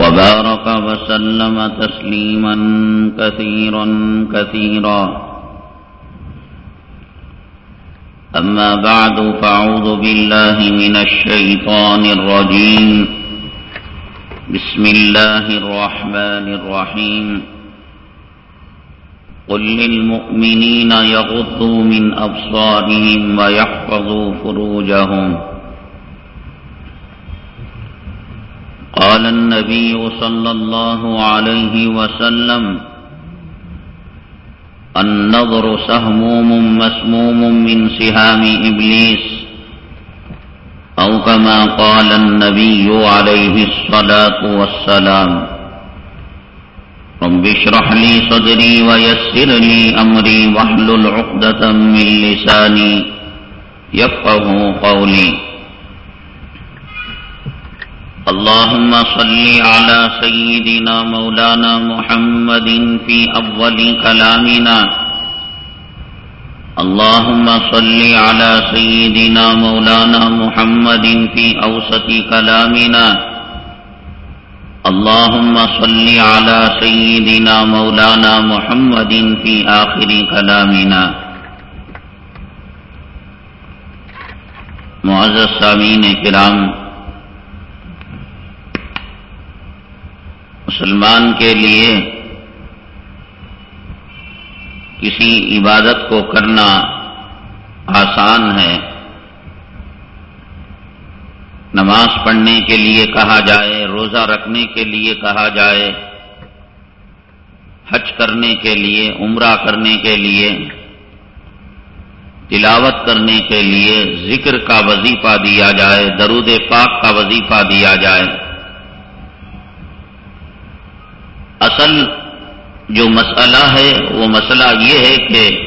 وبارك وسلم تسليما كثيرا كثيرا. أما بعد فأعوذ بالله من الشيطان الرجيم. بسم الله الرحمن الرحيم. قل للمؤمنين يغضوا من أبصارهم ويحفظوا فروجهم. قال النبي صلى الله عليه وسلم النظر سهموم مسموم من سهام إبليس أو كما قال النبي عليه الصلاة والسلام رب اشرح لي صدري ويسر لي أمري واحلل عقدة من لساني يفقه قولي. اللهم صل على سيدنا مولانا محمد في أول كلامنا. اللهم صل على سيدنا مولانا محمد في أوسط كلامنا. اللهم صل على سيدنا مولانا محمد في آخر كلامنا. معزز سامین کرام مسلمان کے لیے کسی عبادت کو کرنا آسان ہے۔ نماز پڑھنے کے لیے کہا جائے، روزہ رکھنے کے لیے کہا جائے، حج کرنے کے لیے، عمرہ کرنے کے لیے، تلاوت کرنے کے لیے ذکر کا وظیفہ دیا جائے، درود پاک کا وظیفہ دیا جائے۔ اصل جو مسئلہ ہے، وہ مسئلہ یہ ہے کہ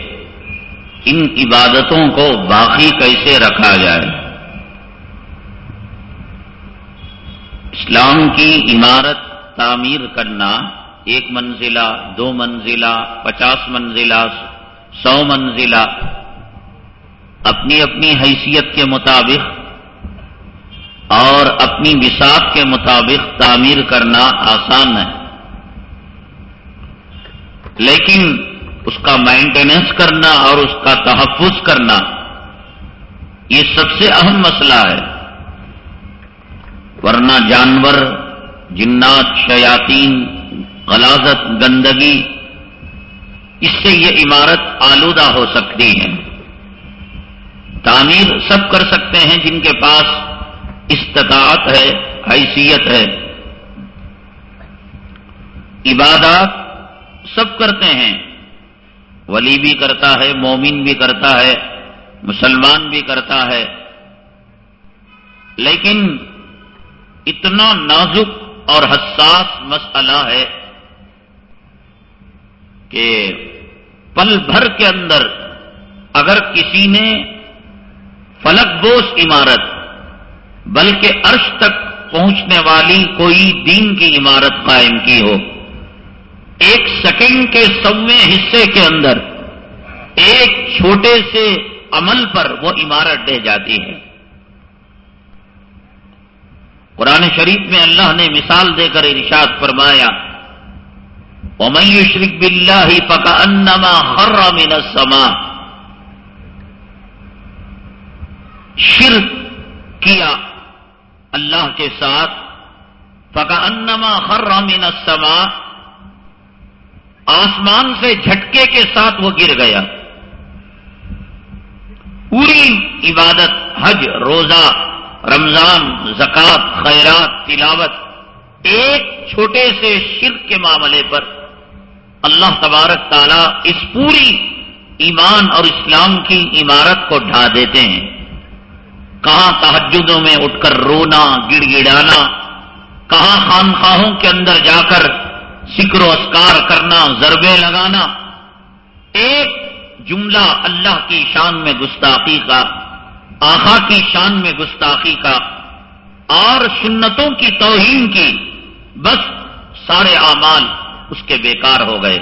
ان عبادتوں کو باقی کیسے رکھا جائے؟ اسلام کی عمارت تعمیر کرنا، ایک منزلہ، دو منزلہ، پچاس منزلہ، سو منزلہ، اپنی اپنی حیثیت کے مطابق اور اپنی وساخ کے مطابق تعمیر کرنا آسان ہے۔ لیکن اس کا مینٹیننس کرنا اور اس کا تحفظ کرنا یہ سب سے اہم مسئلہ ہے۔ ورنہ جانور، جنات، شیاطین، غلازت، گندگی، اس سے یہ عمارت آلودہ ہو سکتی ہے۔ تعمیر سب کر سکتے ہیں جن کے پاس استطاعت ہے، حیثیت ہے۔ عبادات سب کرتے ہیں۔ ولی بھی کرتا ہے، مومن بھی کرتا ہے، مسلمان بھی کرتا ہے۔ لیکن اتنا نازک اور حساس مسئلہ ہے کہ پل بھر کے اندر اگر کسی نے فلک بوس عمارت، بلکہ عرش تک پہنچنے والی کوئی دین کی عمارت قائم کی ہو ایک سیکنڈ کے سویں حصے کے اندر ایک چھوٹے سے عمل پر وہ عمارت دہ جاتی ہے۔ قرآن شریف میں اللہ نے مثال دے کر ارشاد فرمایا شریف بلّہ ہی پکا انما ہر من السما شرک کیا اللہ کے ساتھ پکا انما ہر من السما آسمان سے جھٹکے کے ساتھ وہ گر گیا۔ پوری عبادت، حج، روزہ، رمضان، زکات، خیرات، تلاوت، ایک چھوٹے سے شرک کے معاملے پر اللہ تبارک تعالیٰ اس پوری ایمان اور اسلام کی عمارت کو ڈھا دیتے ہیں۔ کہاں تحجدوں میں اٹھ کر رونا، گڑ گڑانا، کہاں خانخواہوں کے اندر جا کر سکر و اسکار کرنا ضربے لگانا ایک جملہ اللہ کی شان میں گستاخی کا آخا کی شان میں گستاخی کا اور سنتوں کی توہین کی بس سارے اعمال اس کے بیکار ہو گئے۔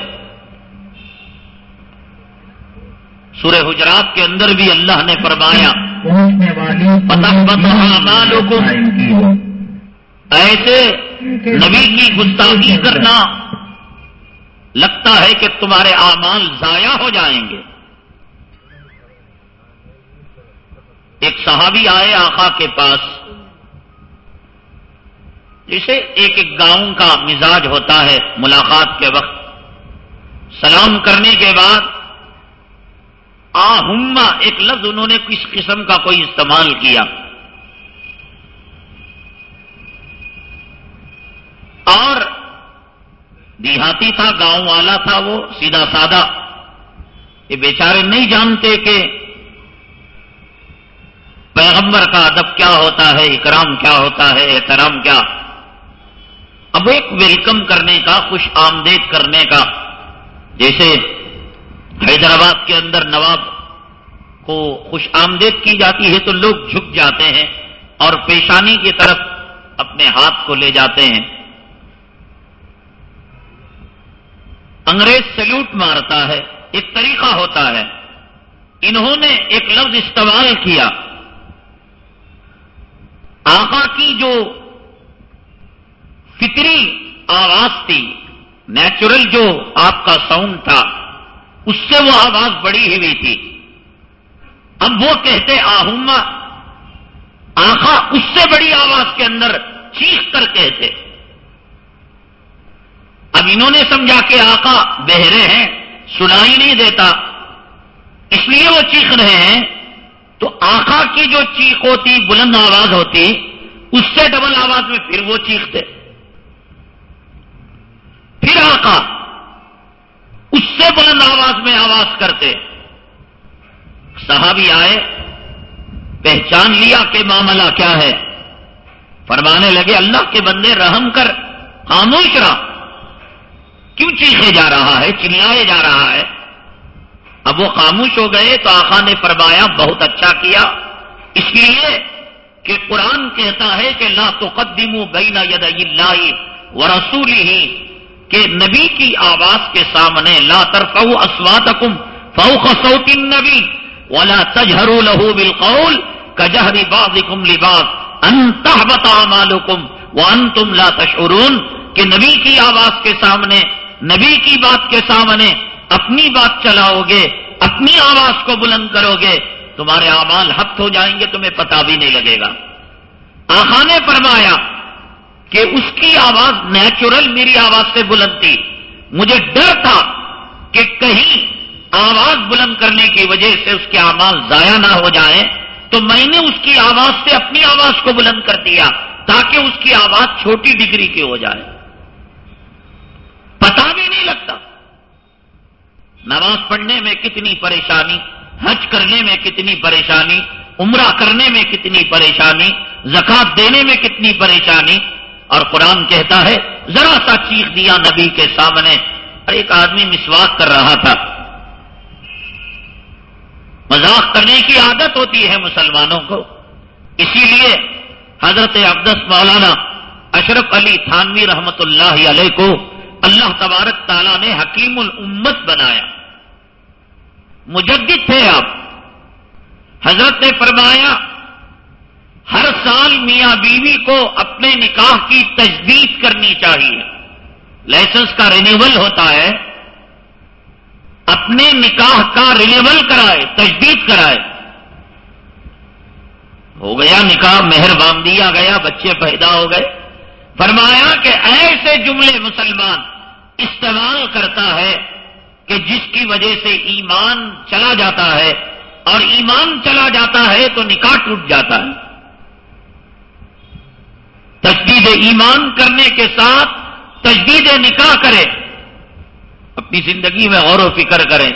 سورہ حجرات کے اندر بھی اللہ نے فرمایا ایسے نبی کی گستاخی کرنا لگتا ہے کہ تمہارے اعمال ضائع ہو جائیں گے۔ ایک صحابی آئے آقا کے پاس، جسے ایک ایک گاؤں کا مزاج ہوتا ہے ملاقات کے وقت۔ سلام کرنے کے بعد آہما ایک لفظ انہوں نے کس قسم کا کوئی استعمال کیا۔ اور دیہاتی تھا، گاؤں والا تھا وہ، سیدھا سادہ۔ یہ بیچارے نہیں جانتے کہ پیغمبر کا ادب کیا ہوتا ہے، اکرام کیا ہوتا ہے، احترام کیا۔ اب ایک ویلکم کرنے کا، خوش آمدید کرنے کا۔ جیسے حیدرآباد کے اندر نواب کو خوش آمدید کی جاتی ہے تو لوگ جھک جاتے ہیں اور پیشانی کی طرف اپنے ہاتھ کو لے جاتے ہیں۔ انگریز سیلوٹ مارتا ہے، ایک طریقہ ہوتا ہے۔ انہوں نے ایک لفظ استعمال کیا۔ آقا کی جو فطری آواز تھی، نیچرل جو آپ کا ساؤنڈ تھا، اس سے وہ آواز بڑی ہوئی تھی۔ اب وہ کہتے آہما آخا اس سے بڑی آواز کے اندر چیخ کر کہتے۔ اب انہوں نے سمجھا کہ آقا بہرے ہیں، سنائی نہیں دیتا، اس لیے وہ چیخ رہے ہیں۔ تو آخا کی جو چیخ ہوتی، بلند آواز ہوتی، اس سے ڈبل آواز میں پھر وہ چیختے۔ پھر آقا اس سے بلند آواز میں آواز کرتے۔ صحابی آئے، پہچان لیا کہ معاملہ کیا ہے۔ فرمانے لگے، اللہ کے بندے رحم کر، خاموش رہا۔ کیوں چیخے جا رہا ہے؟ چلائے جا رہا ہے؟ اب وہ خاموش ہو گئے تو آخا نے فرمایا، بہت اچھا کیا۔ اس لیے کہ قرآن کہتا ہے کہ لا تقدموا بین ید اللہ و رسول ہی کہ نبی کی آواز کے سامنے لا ترفعوا اصواتکم فوق صوت النبی ولا تجهروا له بالقول كجهر بعضكم لبعض۔ ان تحبط اعمالكم وانتم لا تشعرون، کہ نبی کی آواز کے سامنے نبی کی بات کے سامنے اپنی بات چلاؤ گے، اپنی آواز کو بلند کرو گے، تمہارے اعمال ہفت ہو جائیں گے، تمہیں پتا بھی نہیں لگے گا۔ آخا نے فرمایا کہ اس کی آواز نیچرل میری آواز سے بلند تھی۔ مجھے ڈر تھا کہ کہیں آواز بلند کرنے کی وجہ سے اس کے اعمال ضائع نہ ہو جائیں، تو میں نے اس کی آواز سے اپنی آواز کو بلند کر دیا تاکہ اس کی آواز چھوٹی ڈگری کی ہو جائے۔ پتا بھی نہیں لگتا۔ نماز پڑھنے میں کتنی پریشانی، حج کرنے میں کتنی پریشانی، عمرہ کرنے میں کتنی پریشانی، زکات دینے میں کتنی پریشانی۔ اور قرآن کہتا ہے، ذرا سا چیخ دیا نبی کے سامنے۔ اور ایک آدمی مسواک کر رہا تھا۔ مذاق کرنے کی عادت ہوتی ہے مسلمانوں کو۔ اسی لیے حضرت عبدس مولانا اشرف علی تھانوی رحمت اللہ علیہ کو اللہ تبارک تعالیٰ نے حکیم الامت بنایا۔ مجدد تھے آپ۔ حضرت نے فرمایا، ہر سال میاں بیوی کو اپنے نکاح کی تجدید کرنی چاہیے۔ لائسنس کا رینیول ہوتا ہے۔ اپنے نکاح کا رینیول کرائے، تجدید کرائے۔ ہو گیا نکاح مہربان دیا گیا، بچے پیدا ہو گئے۔ فرمایا کہ ایسے جملے مسلمان استعمال کرتا ہے کہ جس کی وجہ سے ایمان چلا جاتا ہے اور ایمان چلا جاتا ہے تو نکاح ٹوٹ جاتا ہے۔ تجدید ایمان کرنے کے ساتھ تجدید نکاح کرے۔ اپنی زندگی میں غور و فکر کریں۔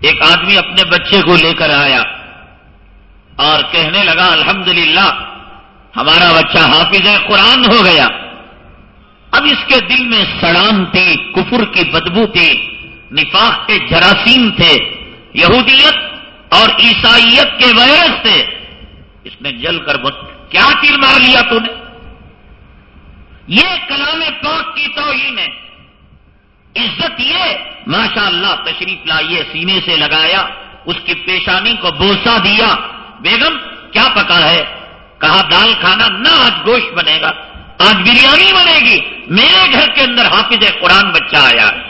ایک آدمی اپنے بچے کو لے کر آیا اور کہنے لگا، الحمدللہ ہمارا بچہ حافظ قرآن ہو گیا۔ اب اس کے دل میں سڑان تھی، کفر کی بدبو تھی، نفاق کے جراثیم تھے، یہودیت اور عیسائیت کے وائرس تھے۔ اس نے جل کر بت کیا تیر مار لیا تو نے یہ کلام پاک کی توہین ہے۔ عزت یہ ماشاء اللہ تشریف لائیے سینے سے لگایا، اس کی پیشانی کو بوسا دیا۔ بیگم، کیا پکا ہے؟ کہا دال کھانا نہ آج گوشت بنے گا، آج بریانی بنے گی۔ میرے گھر کے اندر حافظ قرآن بچہ آیا ہے۔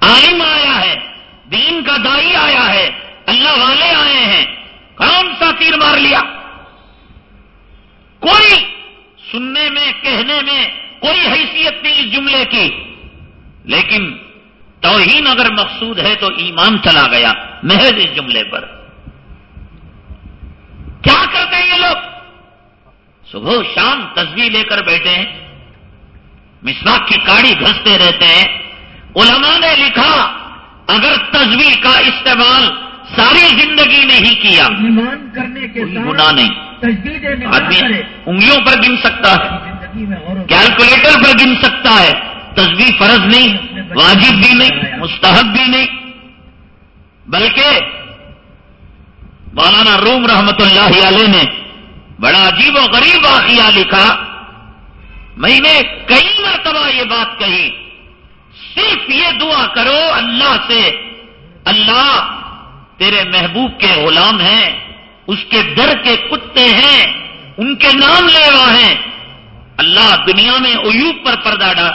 عالم آیا ہے، دین کا دائی آیا ہے، اللہ والے آئے ہیں۔ کون سا تیر مار لیا؟ کوئی سننے میں، کہنے میں کوئی حیثیت نہیں اس جملے کی۔ لیکن توہین اگر مقصود ہے تو ایمان چلا گیا، محض اس جملے پر۔ کرتے ہیں یہ لوگ۔ صبح شام تصویر لے کر بیٹھے ہیں۔ مسواک کی کاڑی گھستے رہتے ہیں۔ علماء نے لکھا اگر تصویر کا استعمال ساری زندگی نہیں کیا ایمان کرنے کے گنا نہیں۔ آدمی انگلیوں پر گن سکتا ہے۔ کیلکولیٹر پر گن سکتا ہے۔ تصویر فرض نہیں واجب بھی نہیں مستحب بھی نہیں۔ بلکہ مولانا روم رحمت اللہ علیہ نے بڑا عجیب و غریب واقعہ لکھا۔ میں نے کئی مرتبہ یہ بات کہی، صرف یہ دعا کرو، اللہ سے، اللہ تیرے محبوب کے غلام ہیں، اس کے در کے کتے ہیں، ان کے نام لیوا ہیں۔ اللہ دنیا میں ایوب پر پردہ ڈال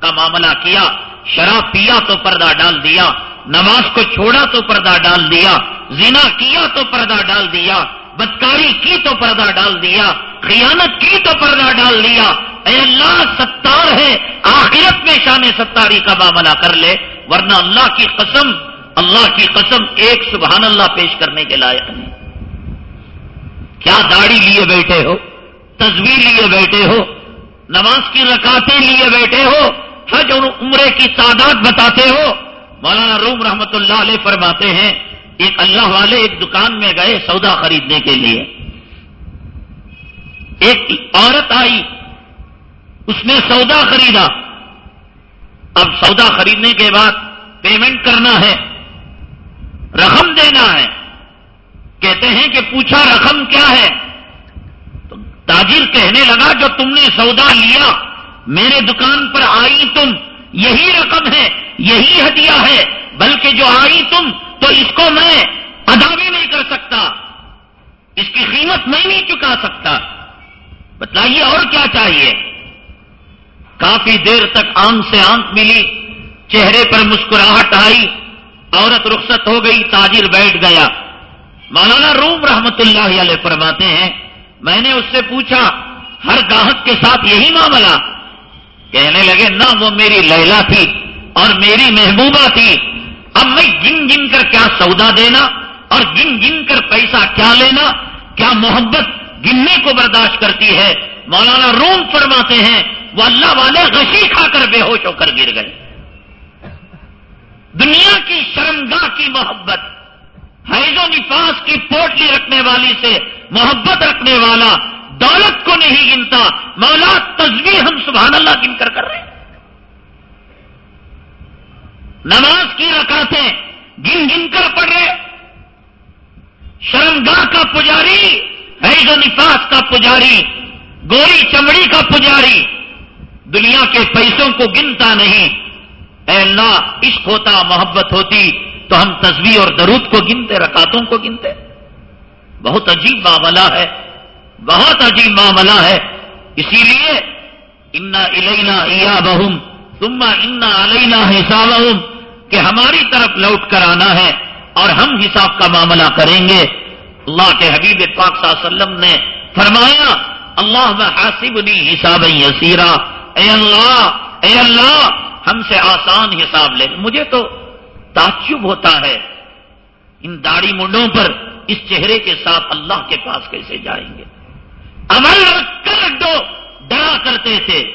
کا معاملہ کیا، شراب پیا تو پردہ ڈال دیا۔ نماز کو چھوڑا تو پردہ ڈال دیا، زنا کیا تو پردہ ڈال دیا، بدکاری کی تو پردہ ڈال دیا، خیانت کی تو پردہ ڈال دیا۔ اے اللہ، ستار ہے، آخرت میں شان ستاری کا معاملہ کر لے، ورنہ اللہ کی قسم، اللہ کی قسم ایک سبحان اللہ پیش کرنے کے لائق نہیں۔ کیا داڑھی لیے بیٹھے ہو؟ تصویر لیے بیٹھے ہو؟ نماز کی رکاتے لیے بیٹھے ہو؟ حج اور عمرے کی تعداد بتاتے ہو؟ مولانا روم رحمت اللہ علیہ فرماتے ہیں ایک اللہ والے ایک دکان میں گئے سودا خریدنے کے لیے۔ ایک عورت آئی، اس نے سودا خریدا۔ اب سودا خریدنے کے بعد پیمنٹ کرنا ہے، رقم دینا ہے۔ کہتے ہیں کہ پوچھا رقم کیا ہے؟ تو تاجر کہنے لگا، جو تم نے سودا لیا، میرے دکان پر آئی تم، یہی رقم ہے۔ یہی ہدیہ ہے، بلکہ جو آئی تم، تو اس کو میں ادا بھی نہیں کر سکتا۔ اس کی قیمت میں نہیں چکا سکتا۔ بتلائیے اور کیا چاہیے؟ کافی دیر تک آنکھ سے آنکھ ملی، چہرے پر مسکراہٹ آئی، عورت رخصت ہو گئی، تاجر بیٹھ گیا۔ مولانا روم رحمت اللہ علیہ فرماتے ہیں، میں نے اس سے پوچھا، ہر گاہک کے ساتھ یہی معاملہ؟ کہنے لگے، نہ، وہ میری لیلا تھی۔ اور میری محبوبہ تھی۔ اب میں گن گن کر کیا سودا دینا اور گن گن کر پیسہ کیا لینا؟ کیا محبت گننے کو برداشت کرتی ہے؟ مولانا روم فرماتے ہیں، وہ اللہ والے غشی کھا کر بے ہوش ہو کر گر گئے۔ دنیا کی شرمگاہ کی محبت، حیض و نفاس کی پوٹلی رکھنے والی سے محبت رکھنے والا دولت کو نہیں گنتا۔ مولا تصویر ہم سبحان اللہ گن کر کر رہے ہیں۔ نماز کی رکعتیں گن گن کر پڑھ رہے۔ شرمگاہ کا پجاری حیض و نفاس کا پجاری، گوری چمڑی کا پجاری۔ دنیا کے پیسوں کو گنتا نہیں۔ اے اللہ، عشق ہوتا، محبت ہوتی، تو ہم تصویر اور درود کو گنتے رکاتوں کو گنتے۔ بہت عجیب معاملہ ہے۔ بہت عجیب معاملہ ہے۔ اسی لیے، انا الینا ایا بہم تم انا علینا حساب کہ ہماری طرف لوٹ کر آنا ہے اور ہم حساب کا معاملہ کریں گے۔ اللہ کے حبیب پاک صلی اللہ علیہ وسلم نے فرمایا اللہ حاسب نہیں حساب یسیرا۔ اے اللہ اے اللہ، ہم سے آسان حساب لے۔ مجھے تو تعجب ہوتا ہے۔ ان داڑھی منڈوں پر اس چہرے کے ساتھ اللہ کے پاس کیسے جائیں گے؟ عمل رکھ کر جو ڈرا کرتے تھے،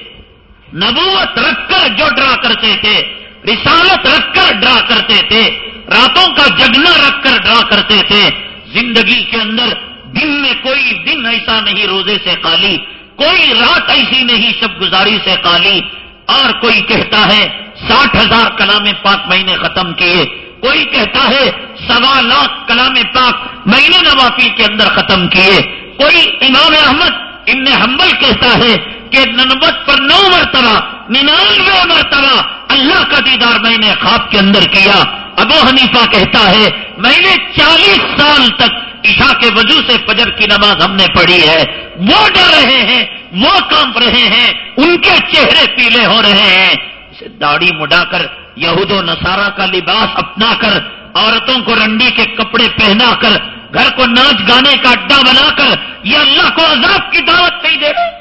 نبوت رکھ کر جو ڈرا کرتے تھے رسالت رکھ کر ڈرا کرتے تھے، راتوں کا جگنا رکھ کر ڈرا کرتے تھے۔ زندگی کے اندر دن میں کوئی دن ایسا نہیں روزے سے خالی، کوئی رات ایسی نہیں شب گزاری سے خالی۔ اور کوئی کہتا ہے، ساٹھ ہزار کلام پاک مہینے ختم کیے۔ کوئی کہتا ہے، سوا لاکھ کلام پاک مہینے نوافی کے اندر ختم کیے۔ کوئی امام احمد ابن حنبل کہتا ہے کہ ننبت پر نو مرتبہ، ننانوے مرتبہ اللہ کا دیدار میں نے خواب کے اندر کیا۔ ابو حنیفہ کہتا ہے، میں نے چالیس سال تک عشاء کے وجہ سے فجر کی نماز ہم نے پڑھی ہے۔ وہ ڈر رہے ہیں، وہ کانپ رہے ہیں، ان کے چہرے پیلے ہو رہے ہیں۔ اسے داڑھی مڈا کر یہود و نصارہ کا لباس اپنا کر، عورتوں کو رنڈی کے کپڑے پہنا کر، گھر کو ناچ گانے کا اڈا بنا کر، یہ اللہ کو عذاب کی دعوت نہیں دے رہے۔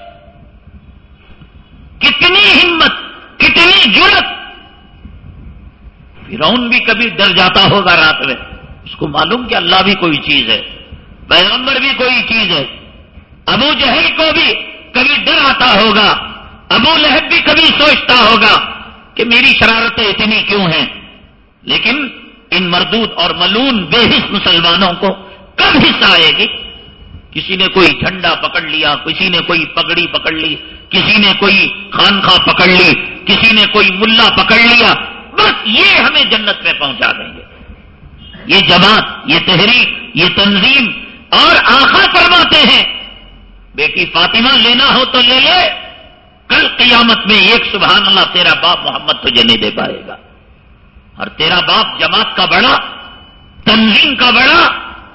کتنی ہمت، کتنی جرت فرون بھی کبھی ڈر جاتا ہوگا رات میں۔ اس کو معلوم کہ اللہ بھی کوئی چیز ہے، پیغمبر بھی کوئی چیز ہے۔ ابو جہل کو بھی کبھی ڈر آتا ہوگا، ابو لہب بھی کبھی سوچتا ہوگا کہ میری شرارتیں اتنی کیوں ہیں۔ لیکن ان مردود اور ملون بے حص مسلمانوں کو کب حصہ آئے گی؟ کسی نے کوئی جھنڈا پکڑ لیا، کسی نے کوئی پگڑی پکڑ لی کسی نے کوئی خانخواہ پکڑ لی، کسی نے کوئی ملا پکڑ لیا، بس یہ ہمیں جنت میں پہنچا دیں گے۔ یہ جماعت، یہ تحریک، یہ تنظیم اور آخا فرماتے ہیں، بیٹی فاطمہ لینا ہو تو لے لے، کل قیامت میں ایک سبحان اللہ، تیرا باپ محمد تجھے نہیں دے پائے گا۔ اور تیرا باپ جماعت کا بڑا، تنظیم کا بڑا،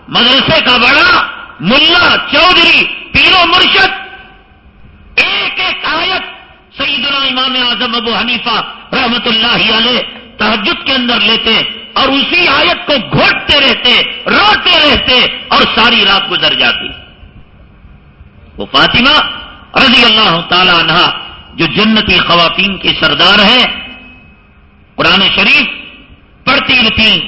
مدرسے کا بڑا، ملا چودھری پیرو مرشد ایک ایک آیت سیدنا امام اعظم ابو حنیفہ رحمت اللہ علیہ تحجد کے اندر لیتے اور اسی آیت کو گھوٹتے رہتے، روتے رہتے اور ساری رات گزر جاتی۔ وہ فاطمہ رضی اللہ تعالی عنہ جو جنتی خواتین کی سردار ہے قرآن شریف پڑھتی تھی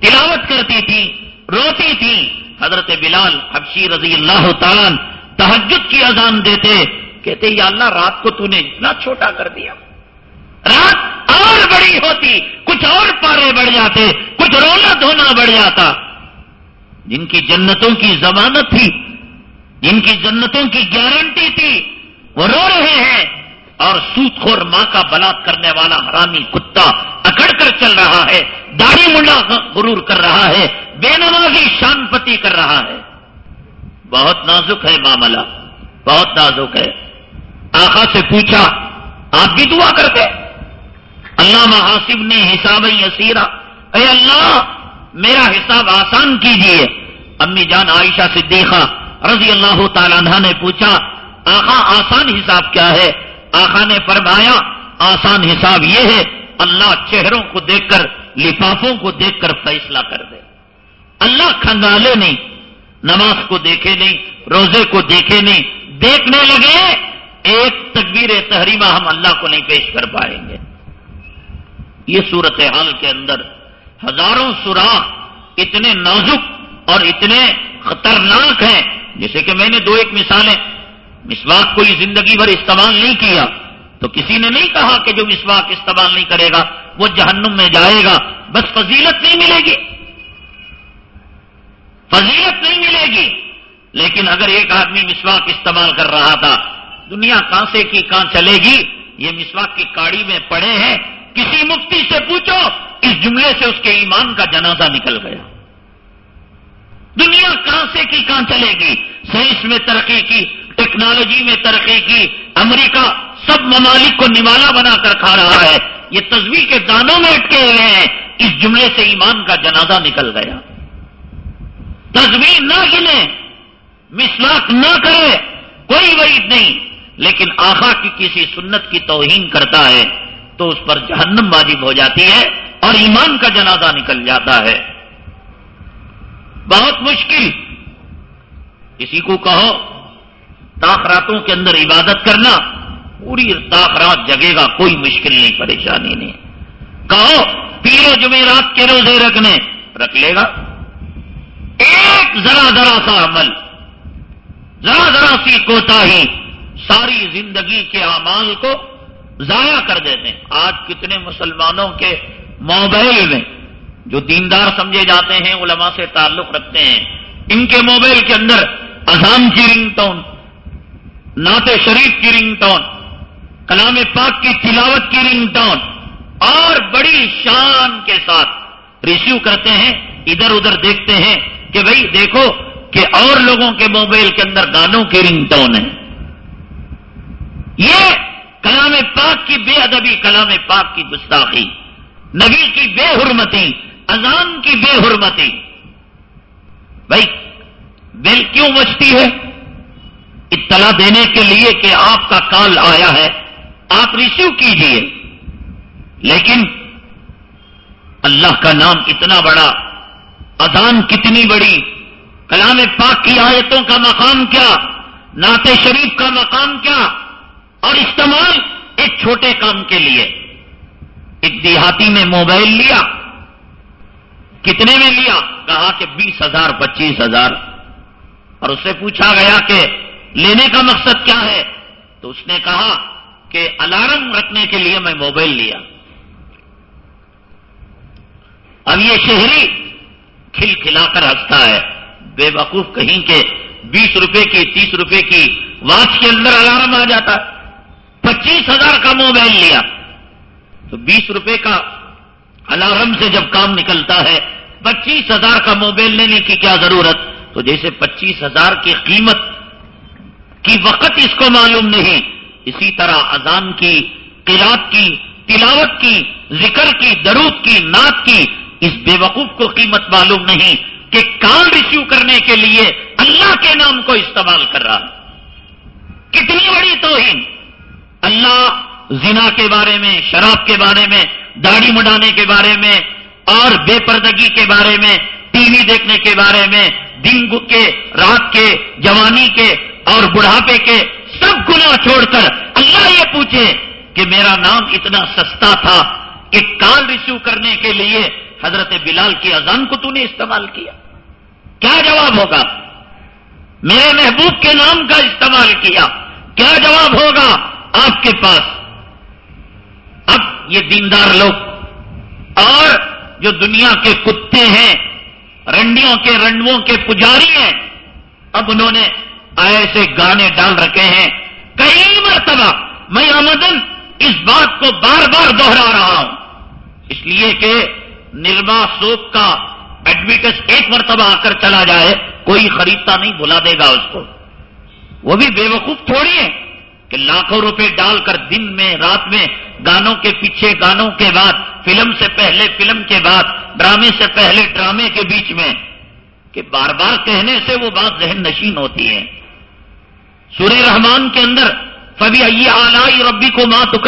تلاوت کرتی تھی، روتی تھی۔ حضرت بلال حبشی رضی اللہ تعالیٰ تحجد کی اذان دیتے کہتے یا اللہ، رات کو تو نے اتنا چھوٹا کر دیا۔ رات اور بڑی ہوتی، کچھ اور پارے بڑھ جاتے، کچھ رونا دھونا بڑھ جاتا۔ جن کی جنتوں کی ضمانت تھی، جن کی جنتوں کی گارنٹی تھی، وہ رو رہے ہیں۔ اور سوت خور ماں کا بلاک کرنے والا حرامی کتا اکڑ کر چل رہا ہے، داڑھی منڈا غرور کر رہا ہے، بے نمازی شان پتی کر رہا ہے۔ بہت نازک ہے معاملہ بہت نازک ہے۔ آخا سے پوچھا، آپ بھی دعا کرتے؟ اللہ محاسب نے حساب یسیرا اے اللہ، میرا حساب آسان کیجیے امی جان عائشہ صدیقہ رضی اللہ تعالیٰ نے پوچھا آخا آسان حساب کیا ہے؟ آخا نے فرمایا، آسان حساب یہ ہے، اللہ چہروں کو دیکھ کر، لفافوں کو دیکھ کر فیصلہ کر دے۔ اللہ کھنگالے نہیں، نماز کو دیکھے نہیں، روزے کو دیکھے نہیں، دیکھنے لگے ایک تکبیر تحریمہ ہم اللہ کو نہیں پیش کر پائیں گے۔ یہ صورت حال کے اندر ہزاروں سوراخ اتنے نازک اور اتنے خطرناک ہیں، جیسے کہ میں نے دو ایک مثالیں، مسواک کوئی زندگی بھر استعمال نہیں کیا تو کسی نے نہیں کہا کہ جو مسواک استعمال نہیں کرے گا، وہ جہنم میں جائے گا۔ بس فضیلت نہیں ملے گی۔ فضیلت نہیں ملے گی۔ لیکن اگر ایک آدمی مسواک استعمال کر رہا تھا دنیا کہاں سے کی کہاں چلے گی؟ یہ مسواک کی کاڑی میں پڑے ہیں۔ کسی مفتی سے پوچھو، اس جملے سے اس کے ایمان کا جنازہ نکل گیا۔ دنیا کہاں سے کی کہاں چلے گی۔ سائنس میں ترقی کی، ٹیکنالوجی میں ترقی کی، امریکہ سب ممالک کو نوالا بنا کر کھا رہا ہے۔ یہ تصویر کے دانوں میں اٹکے ہوئے ہیں۔ اس جملے سے ایمان کا جنازہ نکل گیا۔ تصویر نہ گنے مسلاک نہ کرے، کوئی وعید نہیں۔ لیکن آخا کی کسی سنت کی توہین کرتا ہے تو اس پر جہنم واجب ہو جاتی ہے اور ایمان کا جنازہ نکل جاتا ہے۔ بہت مشکل۔ کسی کو کہو تاخراتوں کے اندر عبادت کرنا، پوری تاخ رات جگے گا، کوئی مشکل نہیں، پریشانی نہیں۔ کہو پیرو جمعرات کے روزے رکھنے، رکھ لے گا۔ ایک ذرا ذرا سا عمل ذرا ذرا سی کوتا ہی ساری زندگی کے اعمال کو ضائع کر دیتے ہیں۔ آج کتنے مسلمانوں کے موبائل میں جو دیندار سمجھے جاتے ہیں، علماء سے تعلق رکھتے ہیں، ان کے موبائل کے اندر اذان کی رنگ ٹون، نعت شریف کی رنگ ٹون، کلام پاک کی تلاوت کی رنگ ٹون، اور بڑی شان کے ساتھ ریسیو کرتے ہیں، ادھر ادھر دیکھتے ہیں کہ بھائی دیکھو کہ اور لوگوں کے موبائل کے اندر گانوں کی رنگ ٹون ہے۔ یہ کلام پاک کی بے ادبی، کلام پاک کی گستاخی، نبی کی بے حرمتی، اذان کی بے حرمتی۔ بھائی بیل کیوں بچتی ہے؟ اطلاع دینے کے لیے کہ آپ کا کال آیا ہے، آپ ریسیو کیجیے۔ لیکن اللہ کا نام اتنا بڑا، اذان کتنی بڑی، کلام پاک کی آیتوں کا مقام کیا، نعت شریف کا مقام کیا اور استعمال ایک چھوٹے کام کے لیے۔ ایک دیہاتی نے موبائل لیا۔ کتنے میں لیا؟ کہا کہ بیس ہزار، پچیس ہزار۔ اور اس سے پوچھا گیا کہ لینے کا مقصد کیا ہے؟ تو اس نے کہا کہ الارم رکھنے کے لیے میں موبائل لیا۔ اب یہ شہری کھل کھلا کر ہنستا ہے۔ بے وقوف کہیں کہ بیس روپے کی، تیس روپے کی واچ کے اندر الارم آ جاتا ہے۔ پچیس ہزار کا موبائل لیا۔ تو بیس روپے کا الارم سے جب کام نکلتا ہے، پچیس ہزار کا موبائل لینے کی کیا ضرورت؟ تو جیسے پچیس ہزار کی قیمت کی وقت اس کو معلوم نہیں، اسی طرح اذان کی قرات کی، تلاوت کی، ذکر کی، درود کی، نعت کی، اس بے وقوف کو قیمت معلوم نہیں کہ کال ریسیو کرنے کے لیے اللہ کے نام کو استعمال کر رہا کتنی بڑی توہین! اللہ زنا کے بارے میں، شراب کے بارے میں، داڑھی مڈانے کے بارے میں، اور بے پردگی کے بارے میں، ٹی وی دیکھنے کے بارے میں دن کے، رات کے، جوانی کے، اور بڑھاپے کے سب گنا چھوڑ کر اللہ یہ پوچھے کہ میرا نام اتنا سستا تھا کہ کال ریسیو کرنے کے لیے حضرت بلال کی اذان کو تو نے استعمال کیا۔ کیا جواب ہوگا؟ میرے محبوب کے نام کا استعمال کیا۔ کیا جواب ہوگا؟ آپ کے پاس۔ اب یہ دیندار لوگ اور جو دنیا کے کتے ہیں، رنڈیوں کے رنڈووں کے پجاری ہیں، اب انہوں نے ایسے گانے ڈال رکھے ہیں۔ کئی مرتبہ میں آمدن اس بات کو بار بار دوہرا رہا ہوں۔ اس لیے کہ نرما سوپ کا ایڈمیٹس ایک مرتبہ آ کر چلا جائے، کوئی خریدتا نہیں، بلا دے گا اس کو۔ وہ بھی بے وقوف تھوڑی ہے کہ لاکھوں روپے ڈال کر دن میں، رات میں گانوں کے پیچھے، گانوں کے بعد، فلم سے پہلے، فلم کے بعد، ڈرامے سے پہلے، ڈرامے کے بیچ میں، کہ بار بار کہنے سے وہ بات ذہن نشین ہوتی ہے۔ سورہ رحمان کے اندر فبی آئی ربی کو ماں تو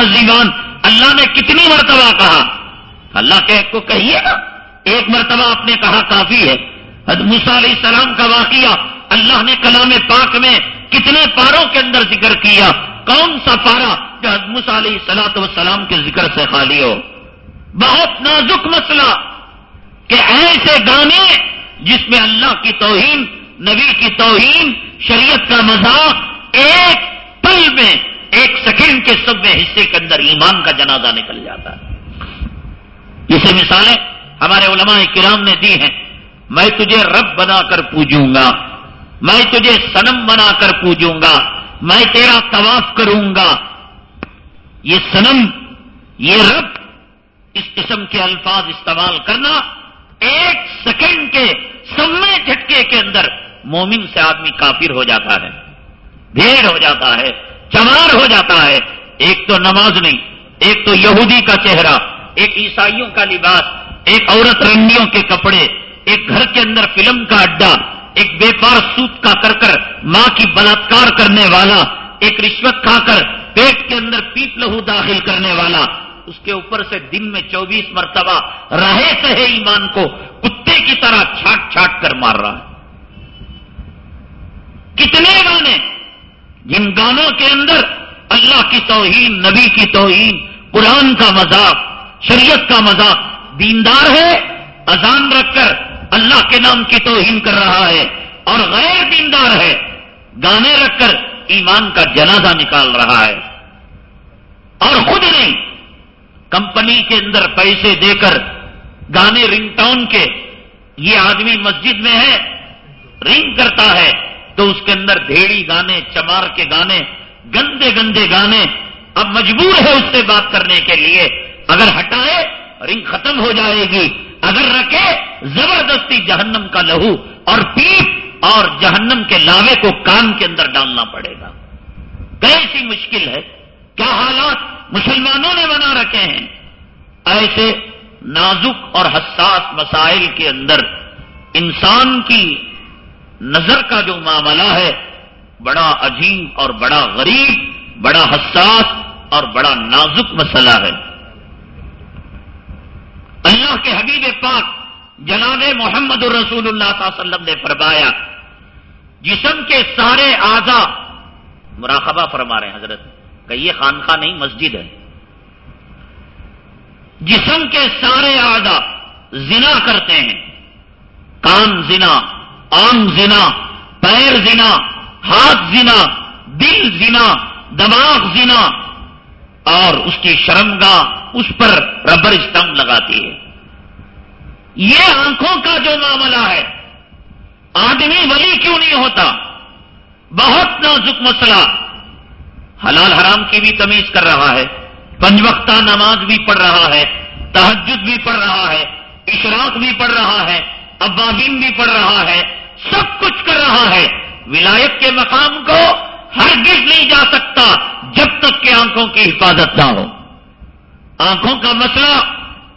اللہ نے کتنی مرتبہ کہا؟ اللہ کے کو کہیے گا ایک مرتبہ آپ نے کہا کافی ہے۔ حدمسا علیہ السلام کا واقعہ، اللہ نے کلام پاک میں کتنے پاروں کے اندر ذکر کیا۔ کون سا پارا جو حدمس علیہ سلاط وسلام کے ذکر سے خالی ہو؟ بہت نازک مسئلہ کہ ایسے گانے جس میں اللہ کی توہین، نبی کی توہین، شریعت کا مذاق ایک پل میں، ایک سیکنڈ کے سب میں حصے کے اندر ایمان کا جنازہ نکل جاتا ہے۔ اسے مثالیں ہمارے علماء کرام نے دی ہیں۔ میں تجھے رب بنا کر پوجوں گا، میں تجھے سنم بنا کر پوجوں گا میں تیرا طواف کروں گا۔ یہ سنم یہ رب، اس قسم کے الفاظ استعمال کرنا ایک سیکنڈ کے سمے جھٹکے کے اندر مومن سے آدمی کافر ہو جاتا ہے، بھیڑ ہو جاتا ہے، چمار ہو جاتا ہے۔ ایک تو نماز نہیں، ایک تو یہودی کا چہرہ، ایک عیسائیوں کا لباس، ایک عورت رنڈیوں کے کپڑے، ایک گھر کے اندر فلم کا اڈا ایک بے پار سوت کا کر کر ماں کی بلاತ್کار کرنے والا، ایک رشوت کھا کر پیٹ کے اندر پیپ لہو داخل کرنے والا، اس کے اوپر سے دن میں چوبیس مرتبہ رہے سہے ایمان کو کتے کی طرح چھاٹ چھاٹ کر مار رہا ہے۔ کتنے گانے جن گانوں کے اندر اللہ کی توہین، نبی کی توہین، قرآن کا مذاق، شریعت کا مذاق، دیندار ہے، اذان رکھ کر اللہ کے نام کی توہین کر رہا ہے اور غیر دیندار ہے۔ گانے رکھ کر ایمان کا جنازہ نکال رہا ہے۔ اور خود نہیں کمپنی کے اندر پیسے دے کر گانے رنگ ٹاؤن کے یہ آدمی مسجد میں ہے، رنگ کرتا ہے تو اس کے اندر دھیڑی گانے، چمار کے گانے، گندے گندے گانے۔ اب مجبور ہے اس سے بات کرنے کے لیے۔ اگر ہٹائے، رنگ ختم ہو جائے گی۔ اگر رکھے، زبردستی جہنم کا لہو اور پیپ اور جہنم کے لاوے کو کان کے اندر ڈالنا پڑے گا۔ کیسی مشکل ہے؟ کیا حالات مسلمانوں نے بنا رکھے ہیں؟ ایسے نازک اور حساس مسائل کے اندر انسان کی نظر کا جو معاملہ ہے، بڑا عجیب اور بڑا غریب، بڑا حساس اور بڑا نازک مسئلہ ہے۔ اللہ کے حبیب پاک جناب محمد الرسول اللہ صلی اللہ علیہ وسلم نے فرمایا، جسم کے سارے آزا مراقبہ فرما رہے ہیں حضرت، کہ یہ خانقاہ نہیں، مسجد ہے۔ جسم کے سارے آزا زنا کرتے ہیں۔ کان زنا آم زنا، پیر زنا، ہاتھ زنا، دل زنا، دماغ زنا اور اس کی شرمگاہ اس پر ربر اسٹمپ لگاتی ہے۔ یہ آنکھوں کا جو معاملہ ہے، آدمی ولی کیوں نہیں ہوتا؟ بہت نازک مسئلہ۔ حلال حرام کی بھی تمیز کر رہا ہے پنج وقتہ نماز بھی پڑھ رہا ہے تحجد بھی پڑھ رہا ہے، اشراق بھی پڑھ رہا ہے ابابین بھی پڑھ رہا ہے، سب کچھ کر رہا ہے۔ ولایت کے مقام کو ہرگز نہیں جا سکتا جب تک کہ آنکھوں کی حفاظت نہ ہو۔ آنکھوں کا مسئلہ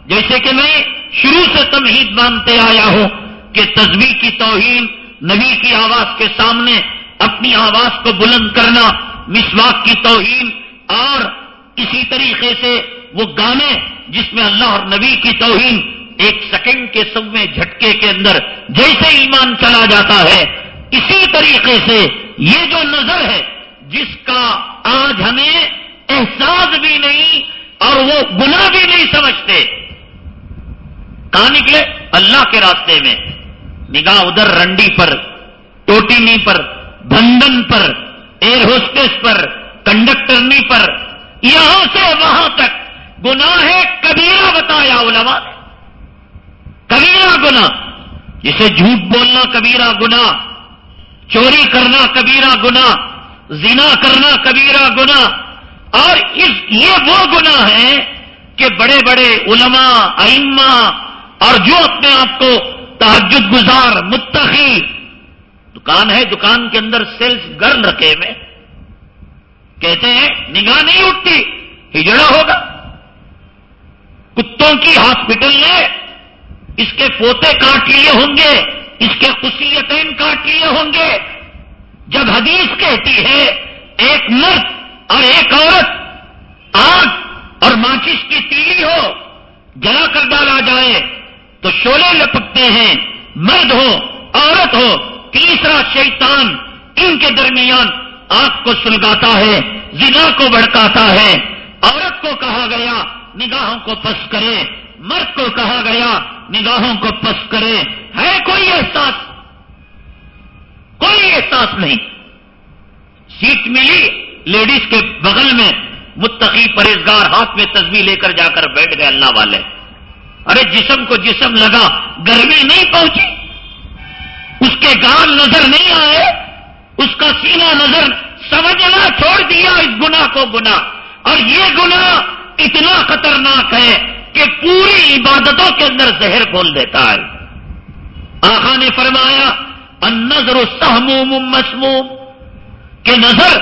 جیسے کہ میں شروع سے تمہید مانتے آیا ہوں کہ تصویر کی توہین، نبی کی آواز کے سامنے اپنی آواز کو بلند کرنا، مسواک کی توہین اور اسی طریقے سے وہ گانے جس میں اللہ اور نبی کی توہین ایک سیکنڈ کے سب میں جھٹکے کے اندر جیسے ایمان چلا جاتا ہے، اسی طریقے سے یہ جو نظر ہے، جس کا آج ہمیں احساس بھی نہیں اور وہ گناہ بھی نہیں سمجھتے۔ کہاں نکلے؟ اللہ کے راستے میں۔ نگاہ ادھر رنڈی پر ٹوٹینی پر بندن پر، ایئر ہوسٹس پر کنڈکٹرنی پر۔ یہاں سے وہاں تک۔ گناہ ہے کبیرہ بتایا علماء نے۔ کبیرہ گنا جسے جھوٹ بولنا کبیرہ گنا چوری کرنا کبیرہ گنا زنا کرنا کبیرہ گنا اور اس، یہ وہ گنا ہے کہ بڑے بڑے علماء، ائمہ اور جو اپنے آپ کو تحجد گزار، متقی۔ دکان ہے، دکان کے اندر سیلس گرل رکھے میں کہتے ہیں، نگاہ نہیں اٹھتی، ہجڑا ہوگا۔ کتوں کی ہاسپٹل نے اس کے پوتے کاٹ لیے ہوں گے؟ اس کے خصیتین کاٹ لیے ہوں گے۔ جب حدیث کہتی ہے، ایک مرد اور ایک عورت آگ اور ماچس کی تیلی ہو، جلا کر ڈالا جائے تو شولے لپکتے ہیں۔ مرد ہو، عورت ہو، تیسرا شیطان ان کے درمیان آگ کو سلگاتا ہے، زنا کو بڑکاتا ہے۔ عورت کو کہا گیا، نگاہوں کو پس کرے۔ مرد کو کہا گیا، نگاہوں کو پس کرے، ہے کوئی احساس؟ کوئی احساس نہیں۔ سیٹ ملی، لیڈیز کے بغل میں متقی پرہیزگار ہاتھ میں تصویر لے کر جا کر بیٹھ گئے اللہ والے۔ ارے جسم کو جسم لگا، گرمی نہیں پہنچی۔ اس کے گال نظر نہیں آئے، اس کا سینہ نظر سمجھنا چھوڑ دیا اس گنا کو گنا اور یہ گنا اتنا خطرناک ہے کہ پوری عبادتوں کے اندر زہر کھول دیتا ہے۔ آخا نے فرمایا ان نظر مسموم، کہ نظر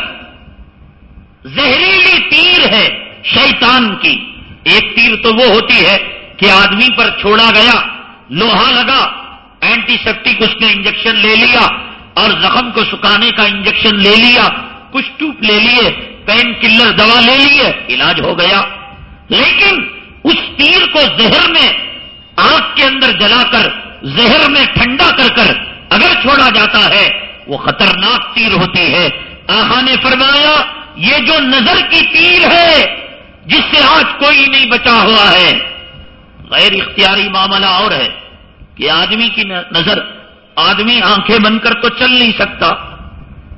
زہریلی تیر ہے شیطان کی۔ ایک تیر تو وہ ہوتی ہے کہ آدمی پر چھوڑا گیا، لوہا لگا، اینٹی سیپٹک اس نے انجیکشن لے لیا، اور زخم کو سکانے کا انجیکشن لے لیا، کچھ ٹوپ لے لیے، پین کلر دوا لے لیے، علاج ہو گیا۔ لیکن اس تیر کو زہر میں آنکھ کے اندر جلا کر، زہر میں ٹھنڈا کر کر اگر چھوڑا جاتا ہے، وہ خطرناک تیر ہوتی ہے۔ آہا نے فرمایا، یہ جو نظر کی تیر ہے، جس سے آج کوئی نہیں بچا ہوا ہے۔ غیر اختیاری معاملہ اور ہے کہ آدمی کی نظر آدمی آنکھیں بند کر تو چل نہیں سکتا،